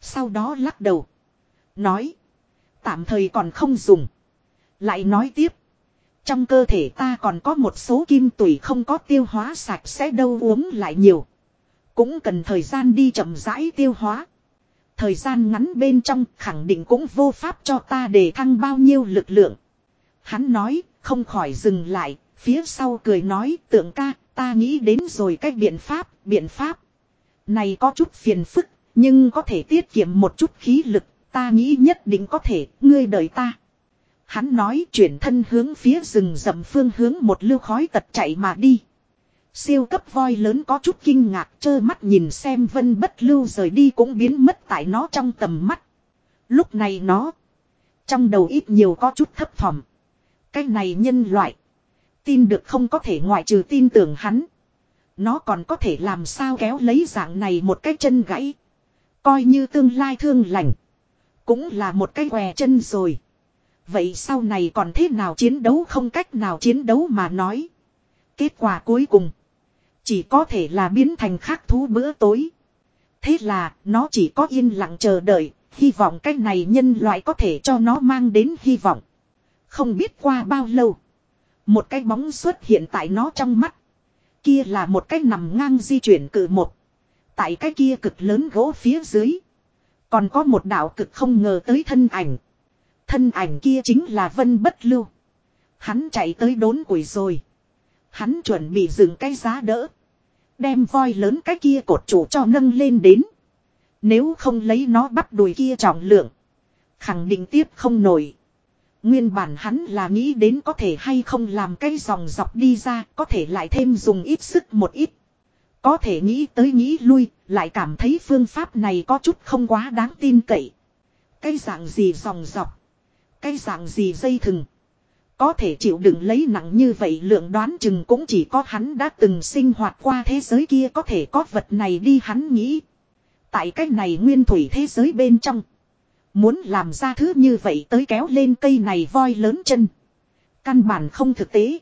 Sau đó lắc đầu. Nói. Tạm thời còn không dùng. Lại nói tiếp. Trong cơ thể ta còn có một số kim tủy không có tiêu hóa sạch sẽ đâu uống lại nhiều. Cũng cần thời gian đi chậm rãi tiêu hóa. Thời gian ngắn bên trong khẳng định cũng vô pháp cho ta để thăng bao nhiêu lực lượng. Hắn nói, không khỏi dừng lại, phía sau cười nói, tượng ca, ta nghĩ đến rồi cách biện pháp, biện pháp. Này có chút phiền phức, nhưng có thể tiết kiệm một chút khí lực, ta nghĩ nhất định có thể, ngươi đợi ta. Hắn nói chuyển thân hướng phía rừng rậm phương hướng một lưu khói tật chạy mà đi. Siêu cấp voi lớn có chút kinh ngạc, trơ mắt nhìn xem vân bất lưu rời đi cũng biến mất tại nó trong tầm mắt. Lúc này nó. Trong đầu ít nhiều có chút thấp thỏm. Cái này nhân loại. Tin được không có thể ngoại trừ tin tưởng hắn. Nó còn có thể làm sao kéo lấy dạng này một cái chân gãy. Coi như tương lai thương lành. Cũng là một cái què chân rồi. Vậy sau này còn thế nào chiến đấu không cách nào chiến đấu mà nói. Kết quả cuối cùng. Chỉ có thể là biến thành khắc thú bữa tối. Thế là, nó chỉ có yên lặng chờ đợi. Hy vọng cái này nhân loại có thể cho nó mang đến hy vọng. Không biết qua bao lâu. Một cái bóng xuất hiện tại nó trong mắt. Kia là một cái nằm ngang di chuyển cự một. Tại cái kia cực lớn gỗ phía dưới. Còn có một đạo cực không ngờ tới thân ảnh. Thân ảnh kia chính là Vân Bất Lưu. Hắn chạy tới đốn củi rồi. Hắn chuẩn bị dừng cái giá đỡ. Đem voi lớn cái kia cột chủ cho nâng lên đến. Nếu không lấy nó bắt đùi kia trọng lượng. Khẳng định tiếp không nổi. Nguyên bản hắn là nghĩ đến có thể hay không làm cái dòng dọc đi ra, có thể lại thêm dùng ít sức một ít. Có thể nghĩ tới nghĩ lui, lại cảm thấy phương pháp này có chút không quá đáng tin cậy. Cái dạng gì dòng dọc, cái dạng gì dây thừng. Có thể chịu đựng lấy nặng như vậy lượng đoán chừng cũng chỉ có hắn đã từng sinh hoạt qua thế giới kia có thể có vật này đi hắn nghĩ. Tại cái này nguyên thủy thế giới bên trong. Muốn làm ra thứ như vậy tới kéo lên cây này voi lớn chân. Căn bản không thực tế.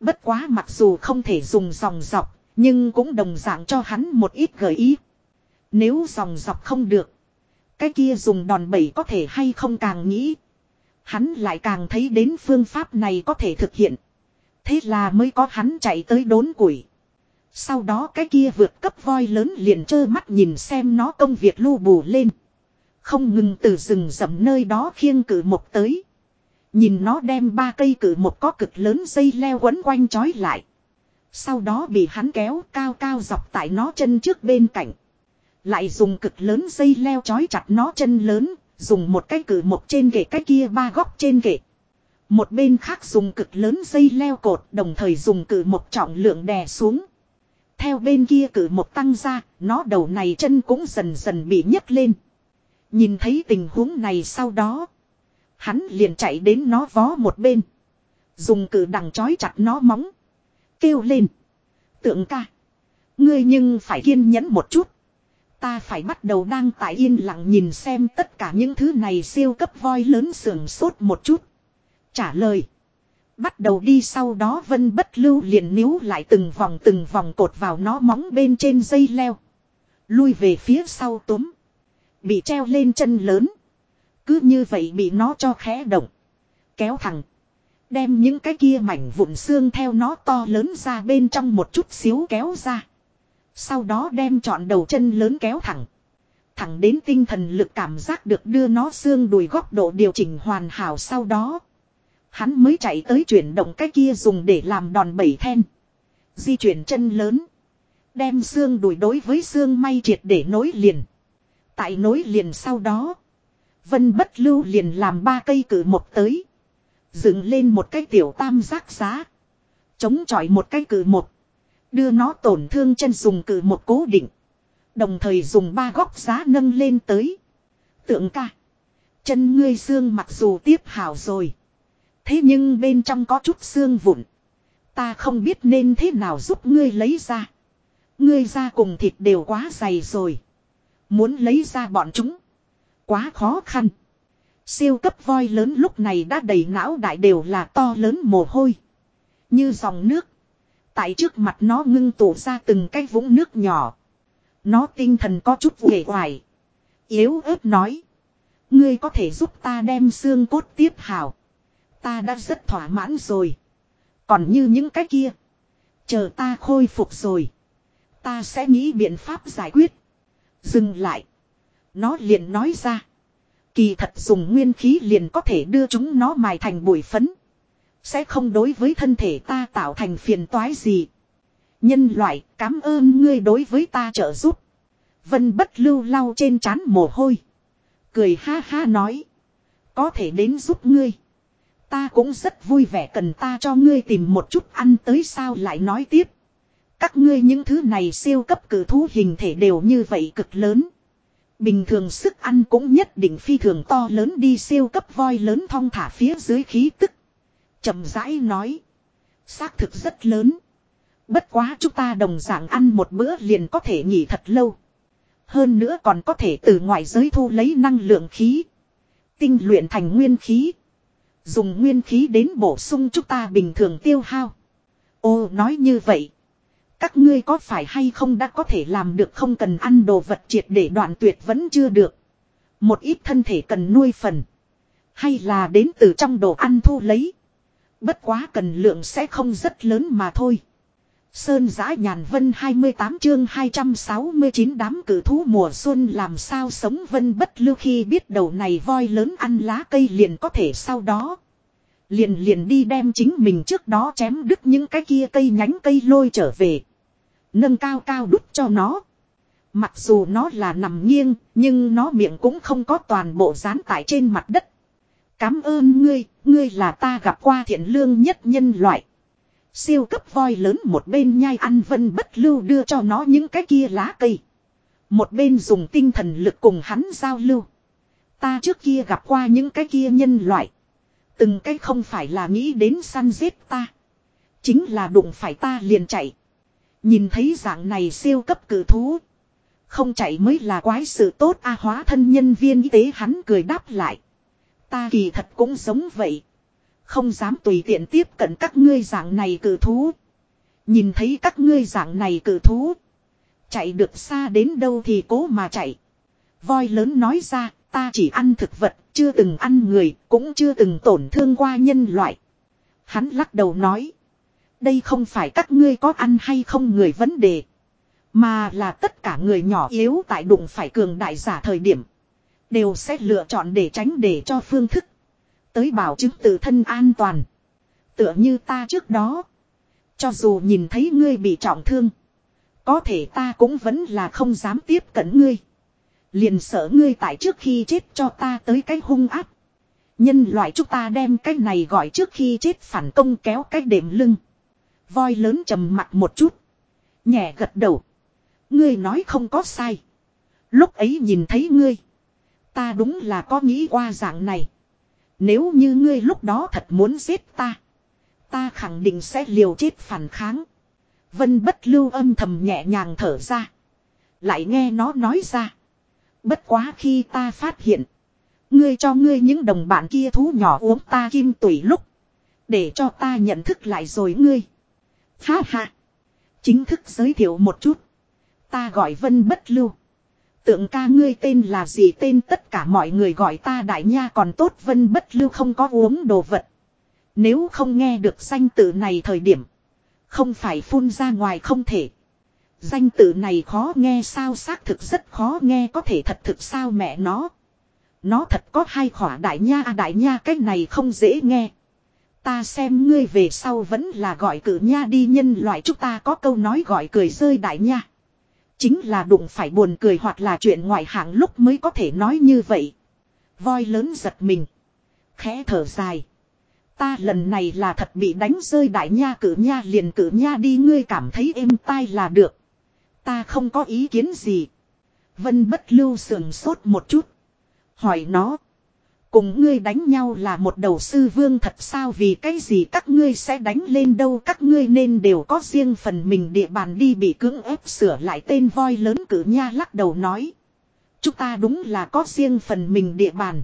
Bất quá mặc dù không thể dùng dòng dọc, nhưng cũng đồng dạng cho hắn một ít gợi ý. Nếu dòng dọc không được, cái kia dùng đòn bẩy có thể hay không càng nghĩ. Hắn lại càng thấy đến phương pháp này có thể thực hiện. Thế là mới có hắn chạy tới đốn củi. Sau đó cái kia vượt cấp voi lớn liền trơ mắt nhìn xem nó công việc lưu bù lên. Không ngừng từ rừng rậm nơi đó khiêng cử một tới. Nhìn nó đem ba cây cử một có cực lớn dây leo quấn quanh trói lại. Sau đó bị hắn kéo cao cao dọc tại nó chân trước bên cạnh. Lại dùng cực lớn dây leo trói chặt nó chân lớn, dùng một cái cử một trên kệ cái kia ba góc trên kệ. Một bên khác dùng cực lớn dây leo cột đồng thời dùng cử một trọng lượng đè xuống. Theo bên kia cử một tăng ra, nó đầu này chân cũng dần dần bị nhấc lên. Nhìn thấy tình huống này sau đó. Hắn liền chạy đến nó vó một bên. Dùng cử đằng chói chặt nó móng. Kêu lên. Tượng ca. Ngươi nhưng phải kiên nhẫn một chút. Ta phải bắt đầu đang tại yên lặng nhìn xem tất cả những thứ này siêu cấp voi lớn sưởng sốt một chút. Trả lời. Bắt đầu đi sau đó vân bất lưu liền níu lại từng vòng từng vòng cột vào nó móng bên trên dây leo. Lui về phía sau túm. Bị treo lên chân lớn. Cứ như vậy bị nó cho khẽ động. Kéo thẳng. Đem những cái kia mảnh vụn xương theo nó to lớn ra bên trong một chút xíu kéo ra. Sau đó đem trọn đầu chân lớn kéo thẳng. Thẳng đến tinh thần lực cảm giác được đưa nó xương đùi góc độ điều chỉnh hoàn hảo sau đó. Hắn mới chạy tới chuyển động cái kia dùng để làm đòn bẩy then. Di chuyển chân lớn. Đem xương đùi đối với xương may triệt để nối liền. Tại nối liền sau đó. Vân bất lưu liền làm ba cây cử một tới. Dựng lên một cái tiểu tam giác giá. Chống chọi một cái cử một. Đưa nó tổn thương chân dùng cử một cố định. Đồng thời dùng ba góc giá nâng lên tới. Tượng ca. Chân ngươi xương mặc dù tiếp hảo rồi. Thế nhưng bên trong có chút xương vụn. Ta không biết nên thế nào giúp ngươi lấy ra. Ngươi ra cùng thịt đều quá dày rồi. Muốn lấy ra bọn chúng. Quá khó khăn. Siêu cấp voi lớn lúc này đã đầy não đại đều là to lớn mồ hôi. Như dòng nước. Tại trước mặt nó ngưng tụ ra từng cái vũng nước nhỏ. Nó tinh thần có chút uể oải. Yếu ớt nói. Ngươi có thể giúp ta đem xương cốt tiếp hào. Ta đã rất thỏa mãn rồi. Còn như những cái kia. Chờ ta khôi phục rồi. Ta sẽ nghĩ biện pháp giải quyết. Dừng lại. Nó liền nói ra. Kỳ thật dùng nguyên khí liền có thể đưa chúng nó mài thành bụi phấn. Sẽ không đối với thân thể ta tạo thành phiền toái gì. Nhân loại, cảm ơn ngươi đối với ta trợ giúp. Vân bất lưu lau trên trán mồ hôi. Cười ha ha nói. Có thể đến giúp ngươi. Ta cũng rất vui vẻ cần ta cho ngươi tìm một chút ăn tới sao lại nói tiếp. Các ngươi những thứ này siêu cấp cử thú hình thể đều như vậy cực lớn. Bình thường sức ăn cũng nhất định phi thường to lớn đi siêu cấp voi lớn thong thả phía dưới khí tức chậm rãi nói. Xác thực rất lớn. Bất quá chúng ta đồng dạng ăn một bữa liền có thể nghỉ thật lâu. Hơn nữa còn có thể từ ngoại giới thu lấy năng lượng khí. Tinh luyện thành nguyên khí. Dùng nguyên khí đến bổ sung chúng ta bình thường tiêu hao. Ô, nói như vậy. Các ngươi có phải hay không đã có thể làm được không cần ăn đồ vật triệt để đoạn tuyệt vẫn chưa được. Một ít thân thể cần nuôi phần. Hay là đến từ trong đồ ăn thu lấy. Bất quá cần lượng sẽ không rất lớn mà thôi. Sơn giã nhàn vân 28 chương 269 đám cử thú mùa xuân làm sao sống vân bất lưu khi biết đầu này voi lớn ăn lá cây liền có thể sau đó. Liền liền đi đem chính mình trước đó chém đứt những cái kia cây nhánh cây lôi trở về. Nâng cao cao đút cho nó. Mặc dù nó là nằm nghiêng, nhưng nó miệng cũng không có toàn bộ dán tại trên mặt đất. Cám ơn ngươi, ngươi là ta gặp qua thiện lương nhất nhân loại. Siêu cấp voi lớn một bên nhai ăn vân bất lưu đưa cho nó những cái kia lá cây. Một bên dùng tinh thần lực cùng hắn giao lưu. Ta trước kia gặp qua những cái kia nhân loại. Từng cái không phải là nghĩ đến săn giết ta. Chính là đụng phải ta liền chạy. Nhìn thấy dạng này siêu cấp cử thú. Không chạy mới là quái sự tốt a hóa thân nhân viên y tế hắn cười đáp lại. Ta kỳ thật cũng giống vậy. Không dám tùy tiện tiếp cận các ngươi dạng này cử thú. Nhìn thấy các ngươi dạng này cử thú. Chạy được xa đến đâu thì cố mà chạy. Voi lớn nói ra, ta chỉ ăn thực vật, chưa từng ăn người, cũng chưa từng tổn thương qua nhân loại. Hắn lắc đầu nói. Đây không phải các ngươi có ăn hay không người vấn đề. Mà là tất cả người nhỏ yếu tại đụng phải cường đại giả thời điểm. Đều sẽ lựa chọn để tránh để cho phương thức. Tới bảo chứng tự thân an toàn. Tựa như ta trước đó. Cho dù nhìn thấy ngươi bị trọng thương. Có thể ta cũng vẫn là không dám tiếp cận ngươi. Liền sợ ngươi tại trước khi chết cho ta tới cái hung áp. Nhân loại chúng ta đem cái này gọi trước khi chết phản công kéo cái đệm lưng. Voi lớn trầm mặt một chút. Nhẹ gật đầu. Ngươi nói không có sai. Lúc ấy nhìn thấy ngươi. Ta đúng là có nghĩ qua dạng này. Nếu như ngươi lúc đó thật muốn giết ta. Ta khẳng định sẽ liều chết phản kháng. Vân bất lưu âm thầm nhẹ nhàng thở ra. Lại nghe nó nói ra. Bất quá khi ta phát hiện. Ngươi cho ngươi những đồng bạn kia thú nhỏ uống ta kim tủy lúc. Để cho ta nhận thức lại rồi ngươi. Ha ha. Chính thức giới thiệu một chút. Ta gọi Vân Bất Lưu. Tượng ca ngươi tên là gì, tên tất cả mọi người gọi ta đại nha, còn tốt Vân Bất Lưu không có uống đồ vật. Nếu không nghe được danh tự này thời điểm. Không phải phun ra ngoài không thể. Danh tự này khó nghe sao, xác thực rất khó nghe, có thể thật thực sao mẹ nó. Nó thật có hai khỏa đại nha à đại nha, cái này không dễ nghe. Ta xem ngươi về sau vẫn là gọi cử nha đi, nhân loại chúng ta có câu nói gọi cười rơi đại nha. Chính là đụng phải buồn cười hoặc là chuyện ngoại hạng lúc mới có thể nói như vậy. Voi lớn giật mình. Khẽ thở dài. Ta lần này là thật bị đánh rơi đại nha cử nha liền cử nha đi ngươi cảm thấy êm tai là được. Ta không có ý kiến gì. Vân bất lưu sườn sốt một chút. Hỏi nó. Cùng ngươi đánh nhau là một đầu sư vương thật sao vì cái gì các ngươi sẽ đánh lên đâu các ngươi nên đều có riêng phần mình địa bàn đi bị cưỡng ép sửa lại tên voi lớn cử nha lắc đầu nói. Chúng ta đúng là có riêng phần mình địa bàn.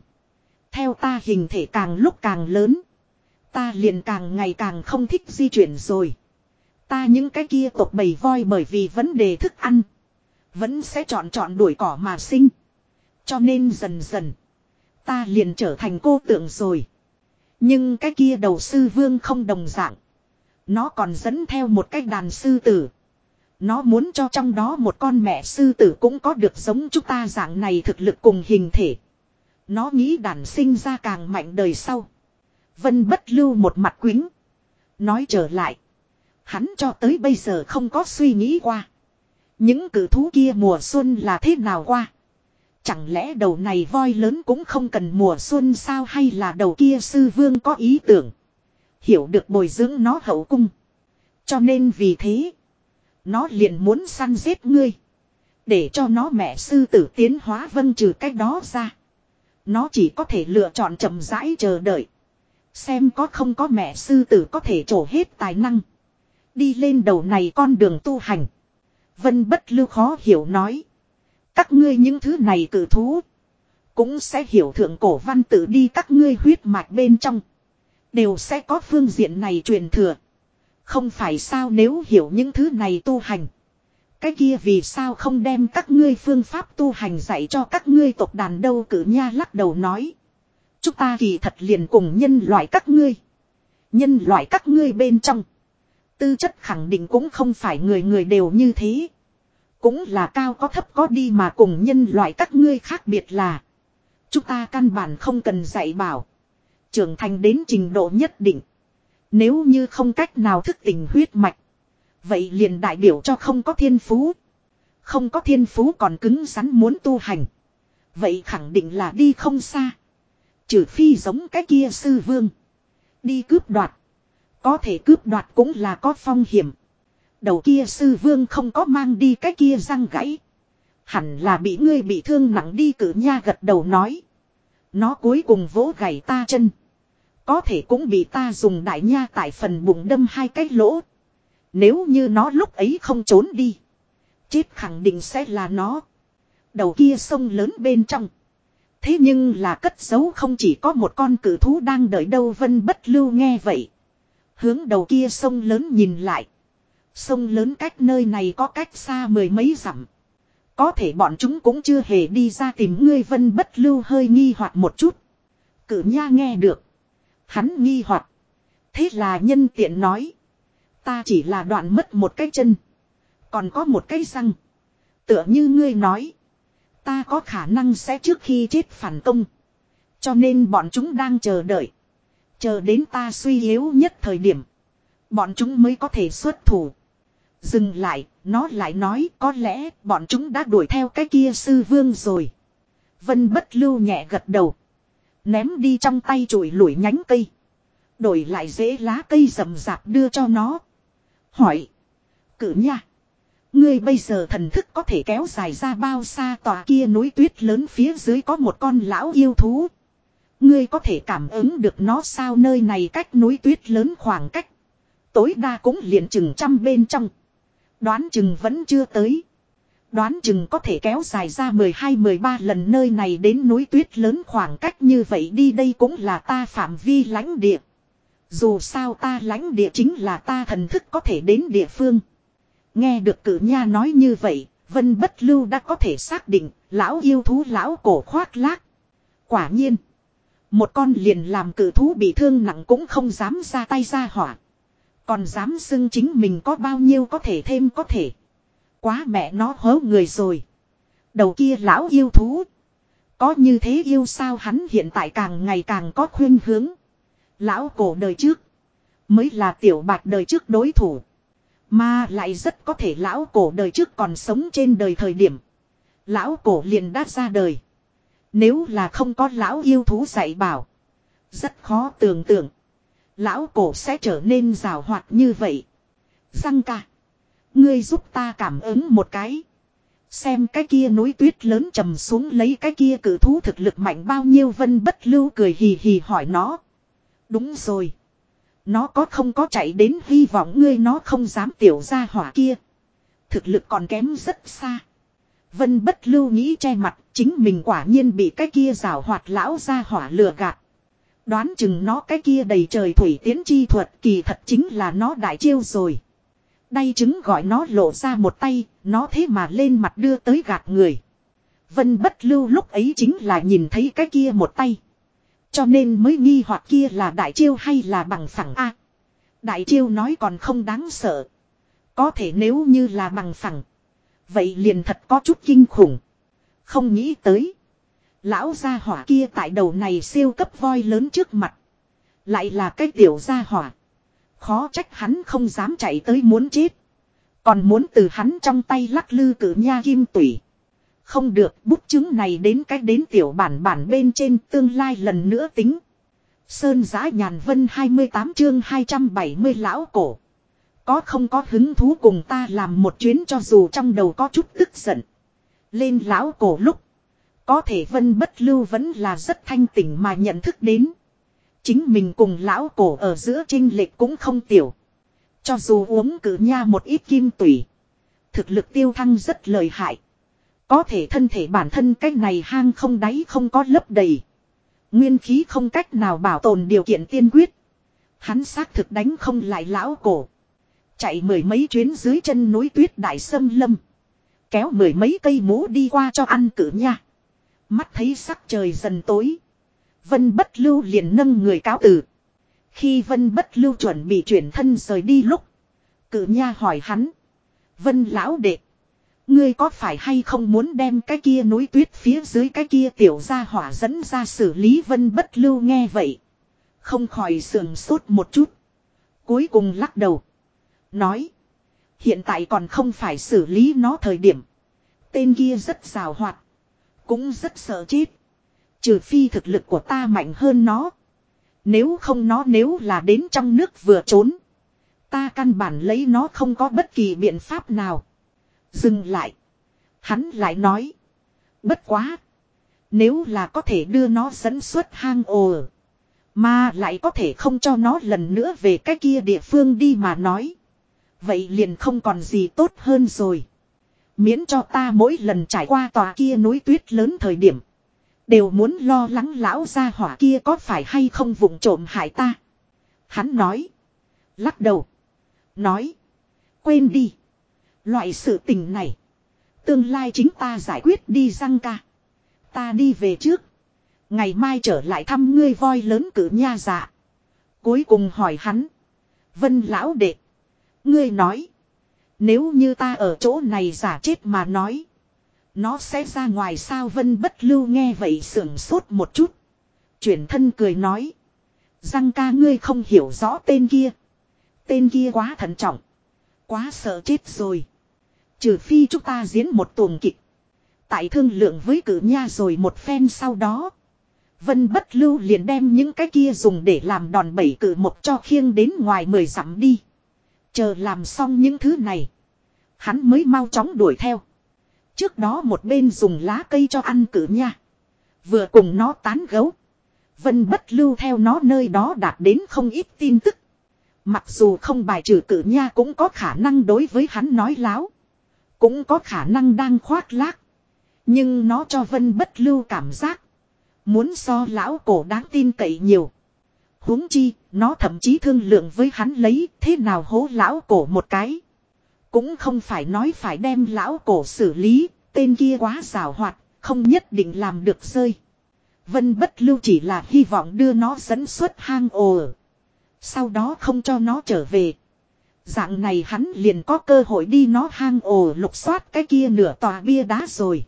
Theo ta hình thể càng lúc càng lớn. Ta liền càng ngày càng không thích di chuyển rồi. Ta những cái kia tộc bầy voi bởi vì vấn đề thức ăn. Vẫn sẽ chọn chọn đuổi cỏ mà sinh. Cho nên dần dần. Ta liền trở thành cô tượng rồi. Nhưng cái kia đầu sư vương không đồng dạng. Nó còn dẫn theo một cái đàn sư tử. Nó muốn cho trong đó một con mẹ sư tử cũng có được giống chúng ta dạng này thực lực cùng hình thể. Nó nghĩ đàn sinh ra càng mạnh đời sau. Vân bất lưu một mặt quính. Nói trở lại. Hắn cho tới bây giờ không có suy nghĩ qua. Những cử thú kia mùa xuân là thế nào qua. Chẳng lẽ đầu này voi lớn cũng không cần mùa xuân sao hay là đầu kia sư vương có ý tưởng. Hiểu được bồi dưỡng nó hậu cung. Cho nên vì thế. Nó liền muốn săn giết ngươi. Để cho nó mẹ sư tử tiến hóa vân trừ cách đó ra. Nó chỉ có thể lựa chọn chậm rãi chờ đợi. Xem có không có mẹ sư tử có thể trổ hết tài năng. Đi lên đầu này con đường tu hành. Vân bất lưu khó hiểu nói. Các ngươi những thứ này cử thú. Cũng sẽ hiểu thượng cổ văn tự đi các ngươi huyết mạch bên trong. Đều sẽ có phương diện này truyền thừa. Không phải sao nếu hiểu những thứ này tu hành. Cái kia vì sao không đem các ngươi phương pháp tu hành dạy cho các ngươi tộc đàn đâu cử nha lắc đầu nói. Chúng ta kỳ thật liền cùng nhân loại các ngươi. Nhân loại các ngươi bên trong. Tư chất khẳng định cũng không phải người người đều như thế. Cũng là cao có thấp có đi mà cùng nhân loại các ngươi khác biệt là. Chúng ta căn bản không cần dạy bảo. Trưởng thành đến trình độ nhất định. Nếu như không cách nào thức tỉnh huyết mạch. Vậy liền đại biểu cho không có thiên phú. Không có thiên phú còn cứng rắn muốn tu hành. Vậy khẳng định là đi không xa. Trừ phi giống cái kia sư vương. Đi cướp đoạt. Có thể cướp đoạt cũng là có phong hiểm. Đầu kia sư vương không có mang đi cái kia răng gãy. Hẳn là bị ngươi bị thương nặng đi cử nha gật đầu nói. Nó cuối cùng vỗ gãy ta chân. Có thể cũng bị ta dùng đại nha tại phần bụng đâm hai cái lỗ. Nếu như nó lúc ấy không trốn đi. Chết khẳng định sẽ là nó. Đầu kia sông lớn bên trong. Thế nhưng là cất giấu không chỉ có một con cử thú đang đợi đâu vân bất lưu nghe vậy. Hướng đầu kia sông lớn nhìn lại. Sông lớn cách nơi này có cách xa mười mấy dặm. Có thể bọn chúng cũng chưa hề đi ra tìm ngươi vân bất lưu hơi nghi hoặc một chút. Cử nha nghe được. Hắn nghi hoặc Thế là nhân tiện nói. Ta chỉ là đoạn mất một cái chân. Còn có một cái răng. Tựa như ngươi nói. Ta có khả năng sẽ trước khi chết phản công. Cho nên bọn chúng đang chờ đợi. Chờ đến ta suy yếu nhất thời điểm. Bọn chúng mới có thể xuất thủ. Dừng lại, nó lại nói có lẽ bọn chúng đã đuổi theo cái kia sư vương rồi. Vân bất lưu nhẹ gật đầu. Ném đi trong tay chùi lủi nhánh cây. Đổi lại dễ lá cây rậm rạp đưa cho nó. Hỏi. Cử nha. Ngươi bây giờ thần thức có thể kéo dài ra bao xa tòa kia núi tuyết lớn phía dưới có một con lão yêu thú. Ngươi có thể cảm ứng được nó sao nơi này cách núi tuyết lớn khoảng cách. Tối đa cũng liền chừng trăm bên trong. Đoán chừng vẫn chưa tới. Đoán chừng có thể kéo dài ra 12-13 lần nơi này đến núi tuyết lớn khoảng cách như vậy đi đây cũng là ta phạm vi lãnh địa. Dù sao ta lãnh địa chính là ta thần thức có thể đến địa phương. Nghe được cử nha nói như vậy, Vân Bất Lưu đã có thể xác định, lão yêu thú lão cổ khoác lác. Quả nhiên, một con liền làm cử thú bị thương nặng cũng không dám ra tay ra hỏa. Còn dám xưng chính mình có bao nhiêu có thể thêm có thể. Quá mẹ nó hớ người rồi. Đầu kia lão yêu thú. Có như thế yêu sao hắn hiện tại càng ngày càng có khuyên hướng. Lão cổ đời trước. Mới là tiểu bạch đời trước đối thủ. Mà lại rất có thể lão cổ đời trước còn sống trên đời thời điểm. Lão cổ liền đã ra đời. Nếu là không có lão yêu thú dạy bảo. Rất khó tưởng tượng. Lão cổ sẽ trở nên rào hoạt như vậy. Răng ca. Ngươi giúp ta cảm ứng một cái. Xem cái kia núi tuyết lớn trầm xuống lấy cái kia cử thú thực lực mạnh bao nhiêu vân bất lưu cười hì hì hỏi nó. Đúng rồi. Nó có không có chạy đến hy vọng ngươi nó không dám tiểu ra hỏa kia. Thực lực còn kém rất xa. Vân bất lưu nghĩ che mặt, chính mình quả nhiên bị cái kia rào hoạt lão ra hỏa lừa gạt. Đoán chừng nó cái kia đầy trời thủy tiến chi thuật kỳ thật chính là nó đại chiêu rồi. Đây chứng gọi nó lộ ra một tay, nó thế mà lên mặt đưa tới gạt người. Vân bất lưu lúc ấy chính là nhìn thấy cái kia một tay. Cho nên mới nghi hoặc kia là đại chiêu hay là bằng phẳng A. Đại chiêu nói còn không đáng sợ. Có thể nếu như là bằng phẳng. Vậy liền thật có chút kinh khủng. Không nghĩ tới. Lão gia hỏa kia tại đầu này siêu cấp voi lớn trước mặt. Lại là cái tiểu gia hỏa. Khó trách hắn không dám chạy tới muốn chết. Còn muốn từ hắn trong tay lắc lư cử nha kim tủy. Không được, bút chứng này đến cách đến tiểu bản bản bên trên tương lai lần nữa tính. Sơn giã nhàn vân 28 chương 270 lão cổ. Có không có hứng thú cùng ta làm một chuyến cho dù trong đầu có chút tức giận. Lên lão cổ lúc. Có thể vân bất lưu vẫn là rất thanh tỉnh mà nhận thức đến. Chính mình cùng lão cổ ở giữa trinh lệch cũng không tiểu. Cho dù uống cử nha một ít kim tủy. Thực lực tiêu thăng rất lợi hại. Có thể thân thể bản thân cách này hang không đáy không có lấp đầy. Nguyên khí không cách nào bảo tồn điều kiện tiên quyết. Hắn xác thực đánh không lại lão cổ. Chạy mười mấy chuyến dưới chân núi tuyết đại sâm lâm. Kéo mười mấy cây mũ đi qua cho ăn cử nha. Mắt thấy sắc trời dần tối. Vân bất lưu liền nâng người cáo từ. Khi vân bất lưu chuẩn bị chuyển thân rời đi lúc. Cử nha hỏi hắn. Vân lão đệ. Ngươi có phải hay không muốn đem cái kia núi tuyết phía dưới cái kia tiểu ra hỏa dẫn ra xử lý vân bất lưu nghe vậy. Không khỏi sườn sốt một chút. Cuối cùng lắc đầu. Nói. Hiện tại còn không phải xử lý nó thời điểm. Tên kia rất rào hoạt. Cũng rất sợ chết. Trừ phi thực lực của ta mạnh hơn nó. Nếu không nó nếu là đến trong nước vừa trốn. Ta căn bản lấy nó không có bất kỳ biện pháp nào. Dừng lại. Hắn lại nói. Bất quá. Nếu là có thể đưa nó dẫn xuất hang ồ. Mà lại có thể không cho nó lần nữa về cái kia địa phương đi mà nói. Vậy liền không còn gì tốt hơn rồi. Miễn cho ta mỗi lần trải qua tòa kia núi tuyết lớn thời điểm. Đều muốn lo lắng lão gia hỏa kia có phải hay không vụng trộm hại ta. Hắn nói. Lắc đầu. Nói. Quên đi. Loại sự tình này. Tương lai chính ta giải quyết đi răng ca. Ta đi về trước. Ngày mai trở lại thăm ngươi voi lớn cử nha dạ. Cuối cùng hỏi hắn. Vân lão đệ. Ngươi nói. Nếu như ta ở chỗ này giả chết mà nói. Nó sẽ ra ngoài sao vân bất lưu nghe vậy sưởng sốt một chút. Chuyển thân cười nói. Răng ca ngươi không hiểu rõ tên kia. Tên kia quá thận trọng. Quá sợ chết rồi. Trừ phi chúng ta diễn một tuồng kịch. Tại thương lượng với cử nha rồi một phen sau đó. Vân bất lưu liền đem những cái kia dùng để làm đòn bẩy cử một cho khiêng đến ngoài mười dặm đi. Chờ làm xong những thứ này. Hắn mới mau chóng đuổi theo. Trước đó một bên dùng lá cây cho ăn cử nha. Vừa cùng nó tán gấu. Vân bất lưu theo nó nơi đó đạt đến không ít tin tức. Mặc dù không bài trừ cử nha cũng có khả năng đối với hắn nói láo. Cũng có khả năng đang khoác lác. Nhưng nó cho vân bất lưu cảm giác. Muốn so lão cổ đáng tin cậy nhiều huống chi, nó thậm chí thương lượng với hắn lấy thế nào hố lão cổ một cái. Cũng không phải nói phải đem lão cổ xử lý, tên kia quá xảo hoạt, không nhất định làm được rơi. Vân bất lưu chỉ là hy vọng đưa nó dẫn xuất hang ồ. Sau đó không cho nó trở về. Dạng này hắn liền có cơ hội đi nó hang ồ lục soát cái kia nửa tòa bia đá rồi.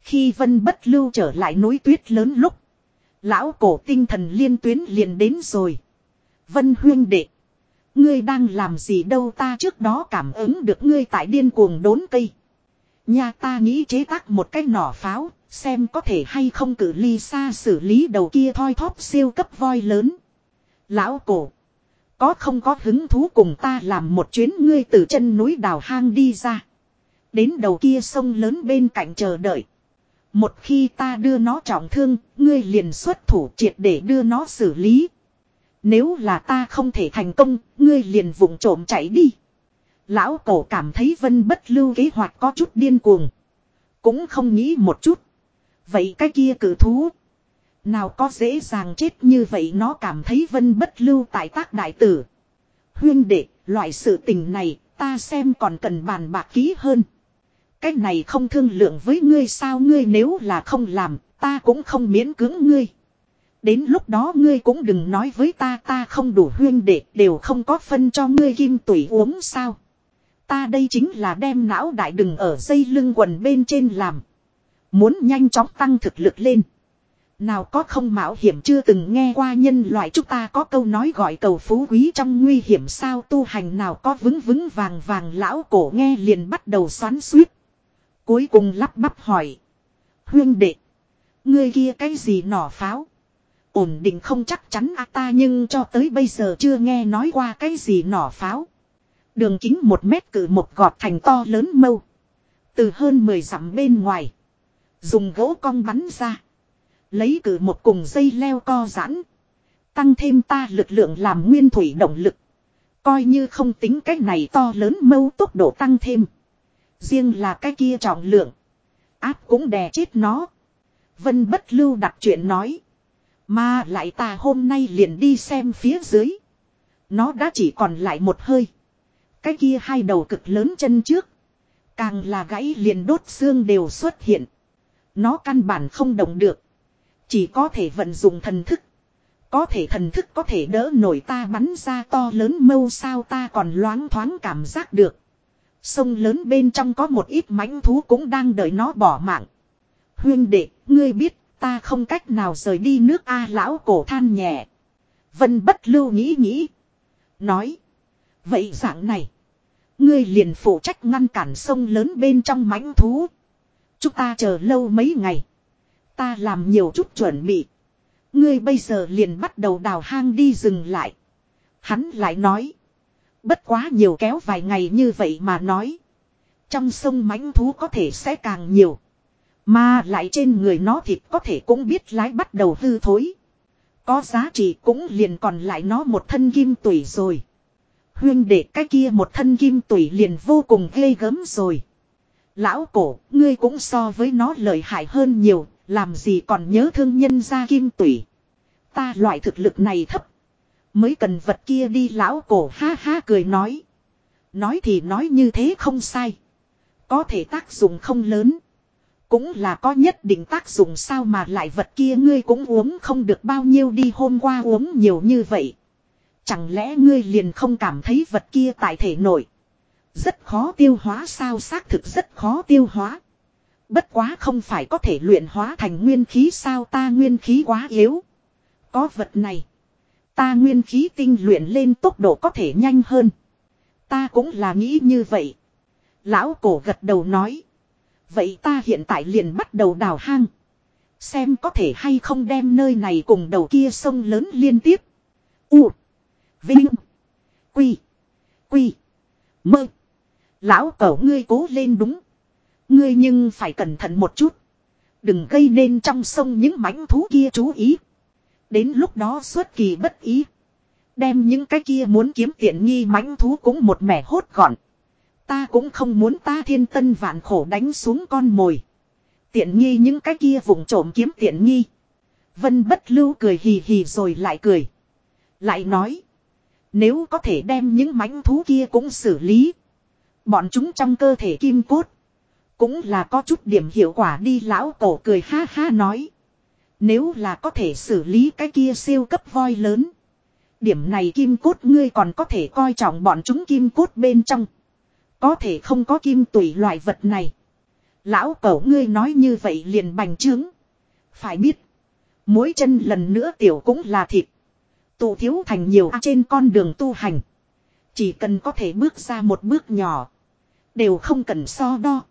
Khi vân bất lưu trở lại núi tuyết lớn lúc. Lão cổ tinh thần liên tuyến liền đến rồi. Vân huyên đệ. Ngươi đang làm gì đâu ta trước đó cảm ứng được ngươi tại điên cuồng đốn cây. Nhà ta nghĩ chế tác một cái nỏ pháo, xem có thể hay không cử ly xa xử lý đầu kia thoi thóp siêu cấp voi lớn. Lão cổ. Có không có hứng thú cùng ta làm một chuyến ngươi từ chân núi đào hang đi ra. Đến đầu kia sông lớn bên cạnh chờ đợi. Một khi ta đưa nó trọng thương, ngươi liền xuất thủ triệt để đưa nó xử lý. Nếu là ta không thể thành công, ngươi liền vụng trộm chạy đi. Lão cổ cảm thấy vân bất lưu kế hoạch có chút điên cuồng. Cũng không nghĩ một chút. Vậy cái kia cử thú. Nào có dễ dàng chết như vậy nó cảm thấy vân bất lưu tại tác đại tử. Huyên đệ, loại sự tình này, ta xem còn cần bàn bạc kỹ hơn. Cái này không thương lượng với ngươi sao ngươi nếu là không làm, ta cũng không miễn cưỡng ngươi. Đến lúc đó ngươi cũng đừng nói với ta ta không đủ huyên đệ đều không có phân cho ngươi kim tủy uống sao. Ta đây chính là đem não đại đừng ở dây lưng quần bên trên làm. Muốn nhanh chóng tăng thực lực lên. Nào có không mạo hiểm chưa từng nghe qua nhân loại chúng ta có câu nói gọi cầu phú quý trong nguy hiểm sao tu hành nào có vững vững vàng vàng lão cổ nghe liền bắt đầu xoắn suýt. Cuối cùng lắp bắp hỏi. Huyên đệ. Ngươi kia cái gì nỏ pháo. Ổn định không chắc chắn a ta nhưng cho tới bây giờ chưa nghe nói qua cái gì nỏ pháo. Đường kính một mét cử một gọt thành to lớn mâu. Từ hơn 10 dặm bên ngoài. Dùng gỗ cong bắn ra. Lấy cử một cùng dây leo co giãn. Tăng thêm ta lực lượng làm nguyên thủy động lực. Coi như không tính cái này to lớn mâu tốc độ tăng thêm. Riêng là cái kia trọng lượng. Áp cũng đè chết nó. Vân bất lưu đặt chuyện nói. Mà lại ta hôm nay liền đi xem phía dưới. Nó đã chỉ còn lại một hơi. Cái kia hai đầu cực lớn chân trước. Càng là gãy liền đốt xương đều xuất hiện. Nó căn bản không động được. Chỉ có thể vận dụng thần thức. Có thể thần thức có thể đỡ nổi ta bắn ra to lớn mâu sao ta còn loáng thoáng cảm giác được. Sông lớn bên trong có một ít mãnh thú cũng đang đợi nó bỏ mạng. Huyên đệ, ngươi biết, ta không cách nào rời đi nước A lão cổ than nhẹ. Vân bất lưu nghĩ nghĩ. Nói. Vậy dạng này. Ngươi liền phụ trách ngăn cản sông lớn bên trong mãnh thú. Chúng ta chờ lâu mấy ngày. Ta làm nhiều chút chuẩn bị. Ngươi bây giờ liền bắt đầu đào hang đi dừng lại. Hắn lại nói. Bất quá nhiều kéo vài ngày như vậy mà nói. Trong sông mãnh thú có thể sẽ càng nhiều. Mà lại trên người nó thịt có thể cũng biết lái bắt đầu hư thối. Có giá trị cũng liền còn lại nó một thân kim tủy rồi. Huyên để cái kia một thân kim tủy liền vô cùng ghê gớm rồi. Lão cổ, ngươi cũng so với nó lợi hại hơn nhiều, làm gì còn nhớ thương nhân ra kim tủy. Ta loại thực lực này thấp. Mới cần vật kia đi lão cổ ha ha cười nói. Nói thì nói như thế không sai. Có thể tác dụng không lớn. Cũng là có nhất định tác dụng sao mà lại vật kia ngươi cũng uống không được bao nhiêu đi hôm qua uống nhiều như vậy. Chẳng lẽ ngươi liền không cảm thấy vật kia tại thể nội. Rất khó tiêu hóa sao xác thực rất khó tiêu hóa. Bất quá không phải có thể luyện hóa thành nguyên khí sao ta nguyên khí quá yếu. Có vật này. Ta nguyên khí tinh luyện lên tốc độ có thể nhanh hơn. Ta cũng là nghĩ như vậy. Lão cổ gật đầu nói. Vậy ta hiện tại liền bắt đầu đào hang. Xem có thể hay không đem nơi này cùng đầu kia sông lớn liên tiếp. U. Vinh. Quy. Quy. Mơ. Lão cẩu ngươi cố lên đúng. Ngươi nhưng phải cẩn thận một chút. Đừng gây nên trong sông những mãnh thú kia chú ý. Đến lúc đó xuất kỳ bất ý. Đem những cái kia muốn kiếm tiện nghi mãnh thú cũng một mẻ hốt gọn. Ta cũng không muốn ta thiên tân vạn khổ đánh xuống con mồi. Tiện nghi những cái kia vùng trộm kiếm tiện nghi. Vân bất lưu cười hì hì rồi lại cười. Lại nói. Nếu có thể đem những mãnh thú kia cũng xử lý. Bọn chúng trong cơ thể kim cốt. Cũng là có chút điểm hiệu quả đi lão cổ cười ha ha nói. Nếu là có thể xử lý cái kia siêu cấp voi lớn. Điểm này kim cốt ngươi còn có thể coi trọng bọn chúng kim cốt bên trong. Có thể không có kim tủy loại vật này. Lão cẩu ngươi nói như vậy liền bành trướng. Phải biết. Mỗi chân lần nữa tiểu cũng là thịt. Tụ thiếu thành nhiều trên con đường tu hành. Chỉ cần có thể bước ra một bước nhỏ. Đều không cần so đo.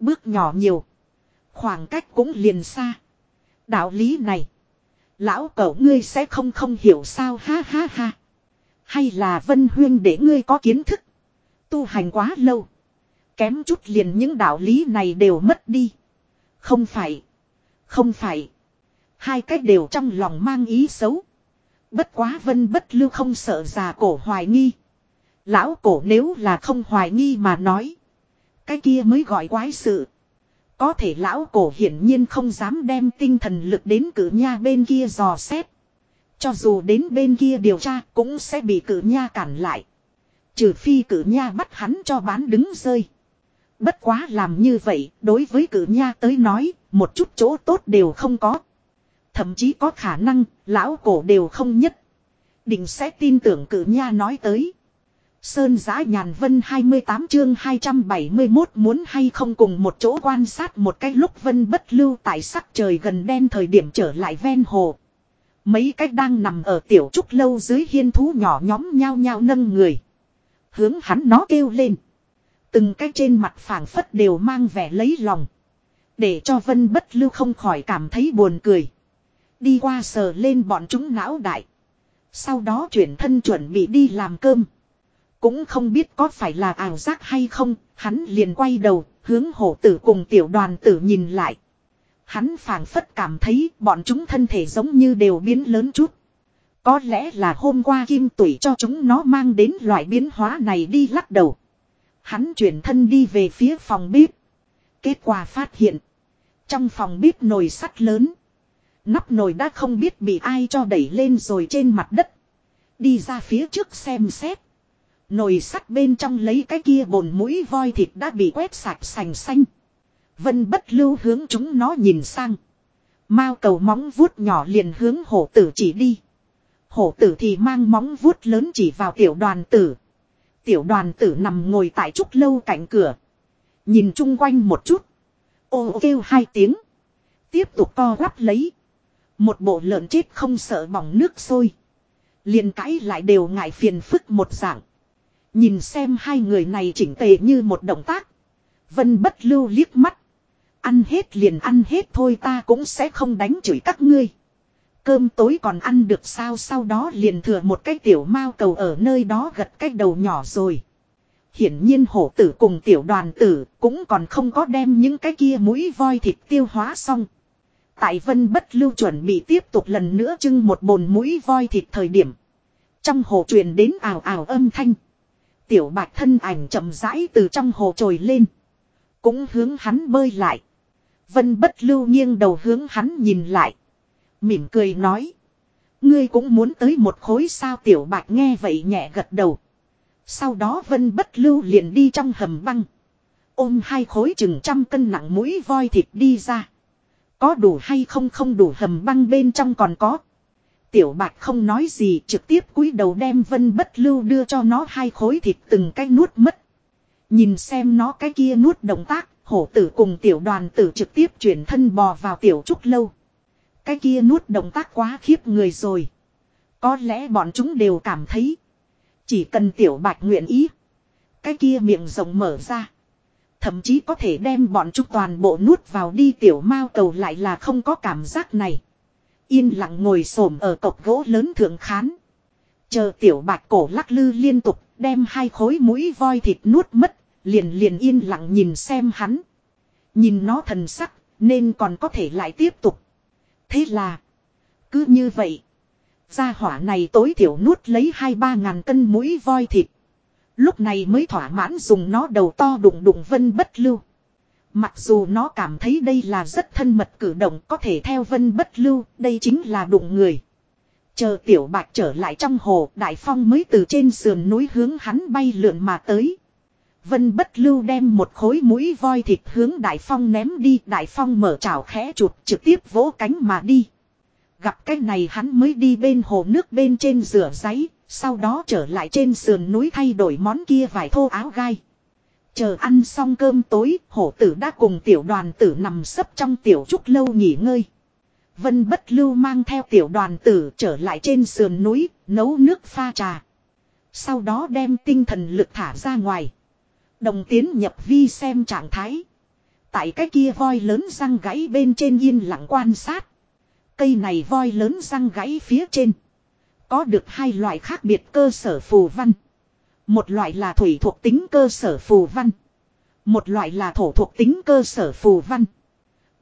Bước nhỏ nhiều. Khoảng cách cũng liền xa. Đạo lý này. Lão cẩu ngươi sẽ không không hiểu sao ha ha ha. Hay là vân huyên để ngươi có kiến thức. Tu hành quá lâu. Kém chút liền những đạo lý này đều mất đi. Không phải. Không phải. Hai cách đều trong lòng mang ý xấu. Bất quá vân bất lưu không sợ già cổ hoài nghi. Lão cổ nếu là không hoài nghi mà nói. Cái kia mới gọi quái sự. Có thể lão cổ hiển nhiên không dám đem tinh thần lực đến cử nha bên kia dò xét. Cho dù đến bên kia điều tra cũng sẽ bị cử nha cản lại. Trừ phi cử nha bắt hắn cho bán đứng rơi. Bất quá làm như vậy, đối với cử nha tới nói, một chút chỗ tốt đều không có. Thậm chí có khả năng, lão cổ đều không nhất. Định sẽ tin tưởng cử nha nói tới. Sơn giã nhàn vân 28 chương 271 muốn hay không cùng một chỗ quan sát một cái lúc vân bất lưu tại sắc trời gần đen thời điểm trở lại ven hồ. Mấy cách đang nằm ở tiểu trúc lâu dưới hiên thú nhỏ nhóm nhao nhao nâng người. Hướng hắn nó kêu lên. Từng cái trên mặt phảng phất đều mang vẻ lấy lòng. Để cho vân bất lưu không khỏi cảm thấy buồn cười. Đi qua sờ lên bọn chúng não đại. Sau đó chuyển thân chuẩn bị đi làm cơm. Cũng không biết có phải là ảo giác hay không, hắn liền quay đầu, hướng hổ tử cùng tiểu đoàn tử nhìn lại. Hắn phảng phất cảm thấy bọn chúng thân thể giống như đều biến lớn chút. Có lẽ là hôm qua kim tủy cho chúng nó mang đến loại biến hóa này đi lắc đầu. Hắn chuyển thân đi về phía phòng bếp. Kết quả phát hiện. Trong phòng bếp nồi sắt lớn. Nắp nồi đã không biết bị ai cho đẩy lên rồi trên mặt đất. Đi ra phía trước xem xét. Nồi sắt bên trong lấy cái kia bồn mũi voi thịt đã bị quét sạch sành xanh. Vân bất lưu hướng chúng nó nhìn sang. Mao cầu móng vuốt nhỏ liền hướng hổ tử chỉ đi. Hổ tử thì mang móng vuốt lớn chỉ vào tiểu đoàn tử. Tiểu đoàn tử nằm ngồi tại trúc lâu cạnh cửa. Nhìn chung quanh một chút. Ô kêu hai tiếng. Tiếp tục co quắp lấy. Một bộ lợn chết không sợ bỏng nước sôi. liền cãi lại đều ngại phiền phức một dạng. Nhìn xem hai người này chỉnh tề như một động tác. Vân bất lưu liếc mắt. Ăn hết liền ăn hết thôi ta cũng sẽ không đánh chửi các ngươi. Cơm tối còn ăn được sao sau đó liền thừa một cái tiểu mao cầu ở nơi đó gật cái đầu nhỏ rồi. Hiển nhiên hổ tử cùng tiểu đoàn tử cũng còn không có đem những cái kia mũi voi thịt tiêu hóa xong. Tại vân bất lưu chuẩn bị tiếp tục lần nữa trưng một bồn mũi voi thịt thời điểm. Trong hồ truyền đến ảo ảo âm thanh. Tiểu bạch thân ảnh chậm rãi từ trong hồ trồi lên. Cũng hướng hắn bơi lại. Vân bất lưu nghiêng đầu hướng hắn nhìn lại. Mỉm cười nói. Ngươi cũng muốn tới một khối sao tiểu bạch nghe vậy nhẹ gật đầu. Sau đó vân bất lưu liền đi trong hầm băng. Ôm hai khối chừng trăm cân nặng mũi voi thịt đi ra. Có đủ hay không không đủ hầm băng bên trong còn có. Tiểu bạch không nói gì trực tiếp cúi đầu đem vân bất lưu đưa cho nó hai khối thịt từng cái nuốt mất. Nhìn xem nó cái kia nuốt động tác, hổ tử cùng tiểu đoàn tử trực tiếp chuyển thân bò vào tiểu trúc lâu. Cái kia nuốt động tác quá khiếp người rồi. Có lẽ bọn chúng đều cảm thấy. Chỉ cần tiểu bạch nguyện ý. Cái kia miệng rộng mở ra. Thậm chí có thể đem bọn chúng toàn bộ nuốt vào đi tiểu mao cầu lại là không có cảm giác này. Yên lặng ngồi xổm ở cọc gỗ lớn thượng khán. Chờ tiểu bạch cổ lắc lư liên tục, đem hai khối mũi voi thịt nuốt mất. Liền liền yên lặng nhìn xem hắn. Nhìn nó thần sắc, nên còn có thể lại tiếp tục. Thế là. Cứ như vậy. Gia hỏa này tối thiểu nuốt lấy hai ba ngàn cân mũi voi thịt. Lúc này mới thỏa mãn dùng nó đầu to đụng đụng vân bất lưu. Mặc dù nó cảm thấy đây là rất thân mật cử động có thể theo vân bất lưu, đây chính là đụng người. Chờ tiểu bạch trở lại trong hồ, đại phong mới từ trên sườn núi hướng hắn bay lượn mà tới. Vân bất lưu đem một khối mũi voi thịt hướng đại phong ném đi, đại phong mở chảo khẽ chuột trực tiếp vỗ cánh mà đi. Gặp cái này hắn mới đi bên hồ nước bên trên rửa giấy, sau đó trở lại trên sườn núi thay đổi món kia vải thô áo gai. Chờ ăn xong cơm tối, hổ tử đã cùng tiểu đoàn tử nằm sấp trong tiểu trúc lâu nghỉ ngơi. Vân bất lưu mang theo tiểu đoàn tử trở lại trên sườn núi, nấu nước pha trà. Sau đó đem tinh thần lực thả ra ngoài. Đồng tiến nhập vi xem trạng thái. Tại cái kia voi lớn răng gãy bên trên yên lặng quan sát. Cây này voi lớn răng gãy phía trên. Có được hai loại khác biệt cơ sở phù văn. Một loại là thủy thuộc tính cơ sở phù văn. Một loại là thổ thuộc tính cơ sở phù văn.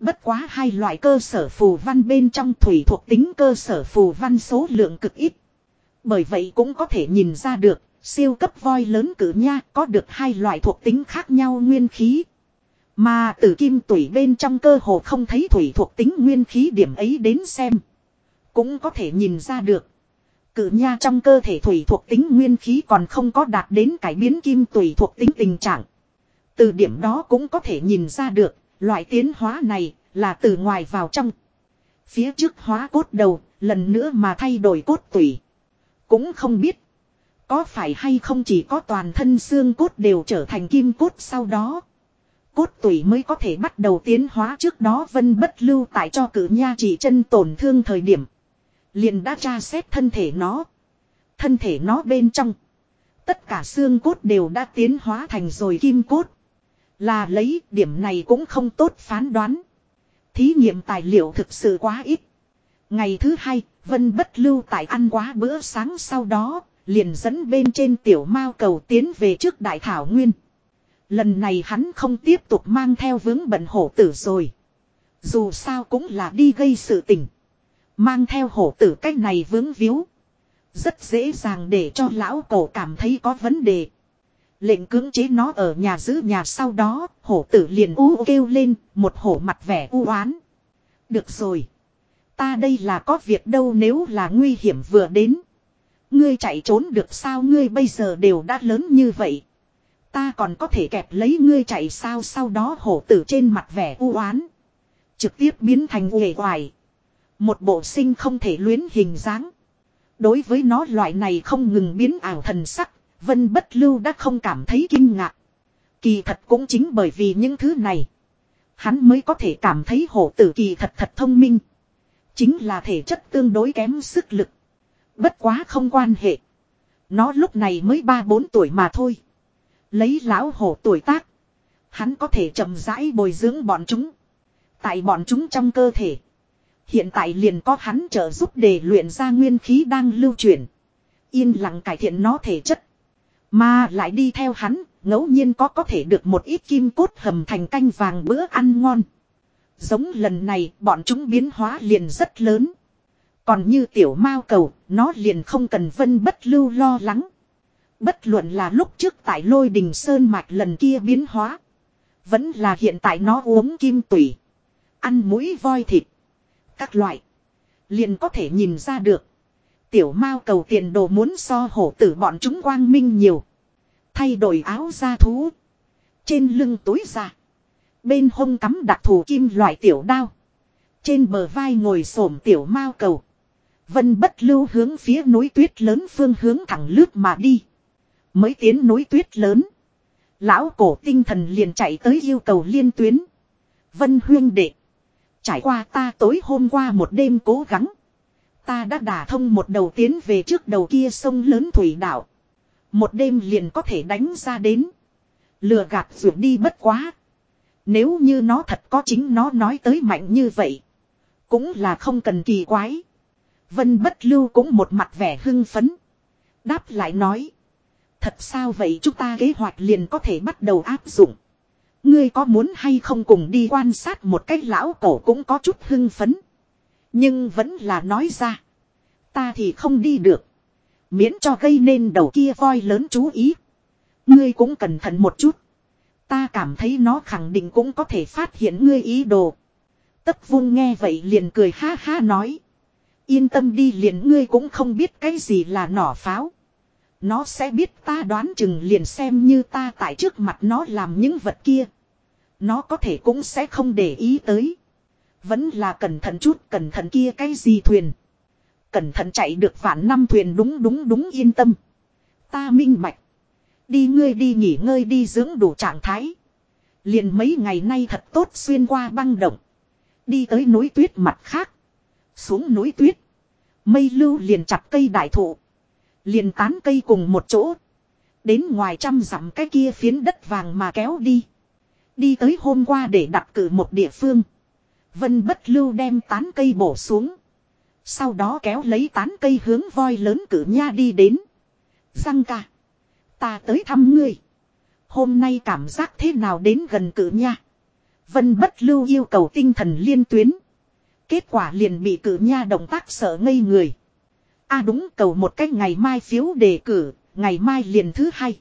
Bất quá hai loại cơ sở phù văn bên trong thủy thuộc tính cơ sở phù văn số lượng cực ít. Bởi vậy cũng có thể nhìn ra được, siêu cấp voi lớn cử nha có được hai loại thuộc tính khác nhau nguyên khí. Mà từ kim tủy bên trong cơ hồ không thấy thủy thuộc tính nguyên khí điểm ấy đến xem. Cũng có thể nhìn ra được cự nha trong cơ thể thủy thuộc tính nguyên khí còn không có đạt đến cải biến kim tủy thuộc tính tình trạng. Từ điểm đó cũng có thể nhìn ra được, loại tiến hóa này là từ ngoài vào trong. Phía trước hóa cốt đầu, lần nữa mà thay đổi cốt tủy. Cũng không biết. Có phải hay không chỉ có toàn thân xương cốt đều trở thành kim cốt sau đó. Cốt tủy mới có thể bắt đầu tiến hóa trước đó vân bất lưu tại cho cử nha chỉ chân tổn thương thời điểm. Liền đã tra xét thân thể nó. Thân thể nó bên trong. Tất cả xương cốt đều đã tiến hóa thành rồi kim cốt. Là lấy điểm này cũng không tốt phán đoán. Thí nghiệm tài liệu thực sự quá ít. Ngày thứ hai, Vân bất lưu tại ăn quá bữa sáng sau đó, liền dẫn bên trên tiểu mao cầu tiến về trước đại thảo nguyên. Lần này hắn không tiếp tục mang theo vướng bận hổ tử rồi. Dù sao cũng là đi gây sự tình. Mang theo hổ tử cách này vướng víu. Rất dễ dàng để cho lão cổ cảm thấy có vấn đề. Lệnh cưỡng chế nó ở nhà giữ nhà sau đó, hổ tử liền u kêu lên, một hổ mặt vẻ u oán. Được rồi. Ta đây là có việc đâu nếu là nguy hiểm vừa đến. Ngươi chạy trốn được sao ngươi bây giờ đều đã lớn như vậy. Ta còn có thể kẹp lấy ngươi chạy sao sau đó hổ tử trên mặt vẻ u oán Trực tiếp biến thành uể hoài. Một bộ sinh không thể luyến hình dáng. Đối với nó loại này không ngừng biến ảo thần sắc, Vân Bất Lưu đã không cảm thấy kinh ngạc. Kỳ thật cũng chính bởi vì những thứ này. Hắn mới có thể cảm thấy hổ tử kỳ thật thật thông minh. Chính là thể chất tương đối kém sức lực. Bất quá không quan hệ. Nó lúc này mới 3-4 tuổi mà thôi. Lấy lão hổ tuổi tác. Hắn có thể chậm rãi bồi dưỡng bọn chúng. Tại bọn chúng trong cơ thể. Hiện tại liền có hắn trợ giúp để luyện ra nguyên khí đang lưu chuyển. Yên lặng cải thiện nó thể chất. Mà lại đi theo hắn, ngẫu nhiên có có thể được một ít kim cốt hầm thành canh vàng bữa ăn ngon. Giống lần này bọn chúng biến hóa liền rất lớn. Còn như tiểu mao cầu, nó liền không cần vân bất lưu lo lắng. Bất luận là lúc trước tại lôi đình sơn mạch lần kia biến hóa. Vẫn là hiện tại nó uống kim tủy. Ăn mũi voi thịt. Các loại. Liền có thể nhìn ra được. Tiểu mao cầu tiền đồ muốn so hổ tử bọn chúng quang minh nhiều. Thay đổi áo da thú. Trên lưng túi ra. Bên hông cắm đặc thù kim loại tiểu đao. Trên bờ vai ngồi xổm tiểu mao cầu. Vân bất lưu hướng phía núi tuyết lớn phương hướng thẳng lướt mà đi. Mới tiến núi tuyết lớn. Lão cổ tinh thần liền chạy tới yêu cầu liên tuyến. Vân huyên đệ. Trải qua ta tối hôm qua một đêm cố gắng. Ta đã đả thông một đầu tiến về trước đầu kia sông lớn thủy đảo. Một đêm liền có thể đánh ra đến. Lừa gạt rượu đi bất quá. Nếu như nó thật có chính nó nói tới mạnh như vậy. Cũng là không cần kỳ quái. Vân bất lưu cũng một mặt vẻ hưng phấn. Đáp lại nói. Thật sao vậy chúng ta kế hoạch liền có thể bắt đầu áp dụng. Ngươi có muốn hay không cùng đi quan sát một cách lão cổ cũng có chút hưng phấn. Nhưng vẫn là nói ra. Ta thì không đi được. Miễn cho gây nên đầu kia voi lớn chú ý. Ngươi cũng cẩn thận một chút. Ta cảm thấy nó khẳng định cũng có thể phát hiện ngươi ý đồ. Tất vung nghe vậy liền cười ha ha nói. Yên tâm đi liền ngươi cũng không biết cái gì là nỏ pháo. Nó sẽ biết ta đoán chừng liền xem như ta tại trước mặt nó làm những vật kia. Nó có thể cũng sẽ không để ý tới. Vẫn là cẩn thận chút, cẩn thận kia cái gì thuyền. Cẩn thận chạy được vạn năm thuyền đúng đúng đúng, yên tâm. Ta minh bạch. Đi ngươi đi nghỉ ngơi đi dưỡng đủ trạng thái. Liền mấy ngày nay thật tốt xuyên qua băng động. Đi tới núi tuyết mặt khác. Xuống núi tuyết. Mây lưu liền chặt cây đại thụ. Liền tán cây cùng một chỗ. Đến ngoài trăm dặm cái kia phiến đất vàng mà kéo đi. Đi tới hôm qua để đặt cử một địa phương. Vân bất lưu đem tán cây bổ xuống. Sau đó kéo lấy tán cây hướng voi lớn cử nha đi đến. Răng ca. Ta tới thăm ngươi. Hôm nay cảm giác thế nào đến gần cử nha. Vân bất lưu yêu cầu tinh thần liên tuyến. Kết quả liền bị cử nha động tác sợ ngây người a à đúng cầu một cách ngày mai phiếu đề cử, ngày mai liền thứ hai.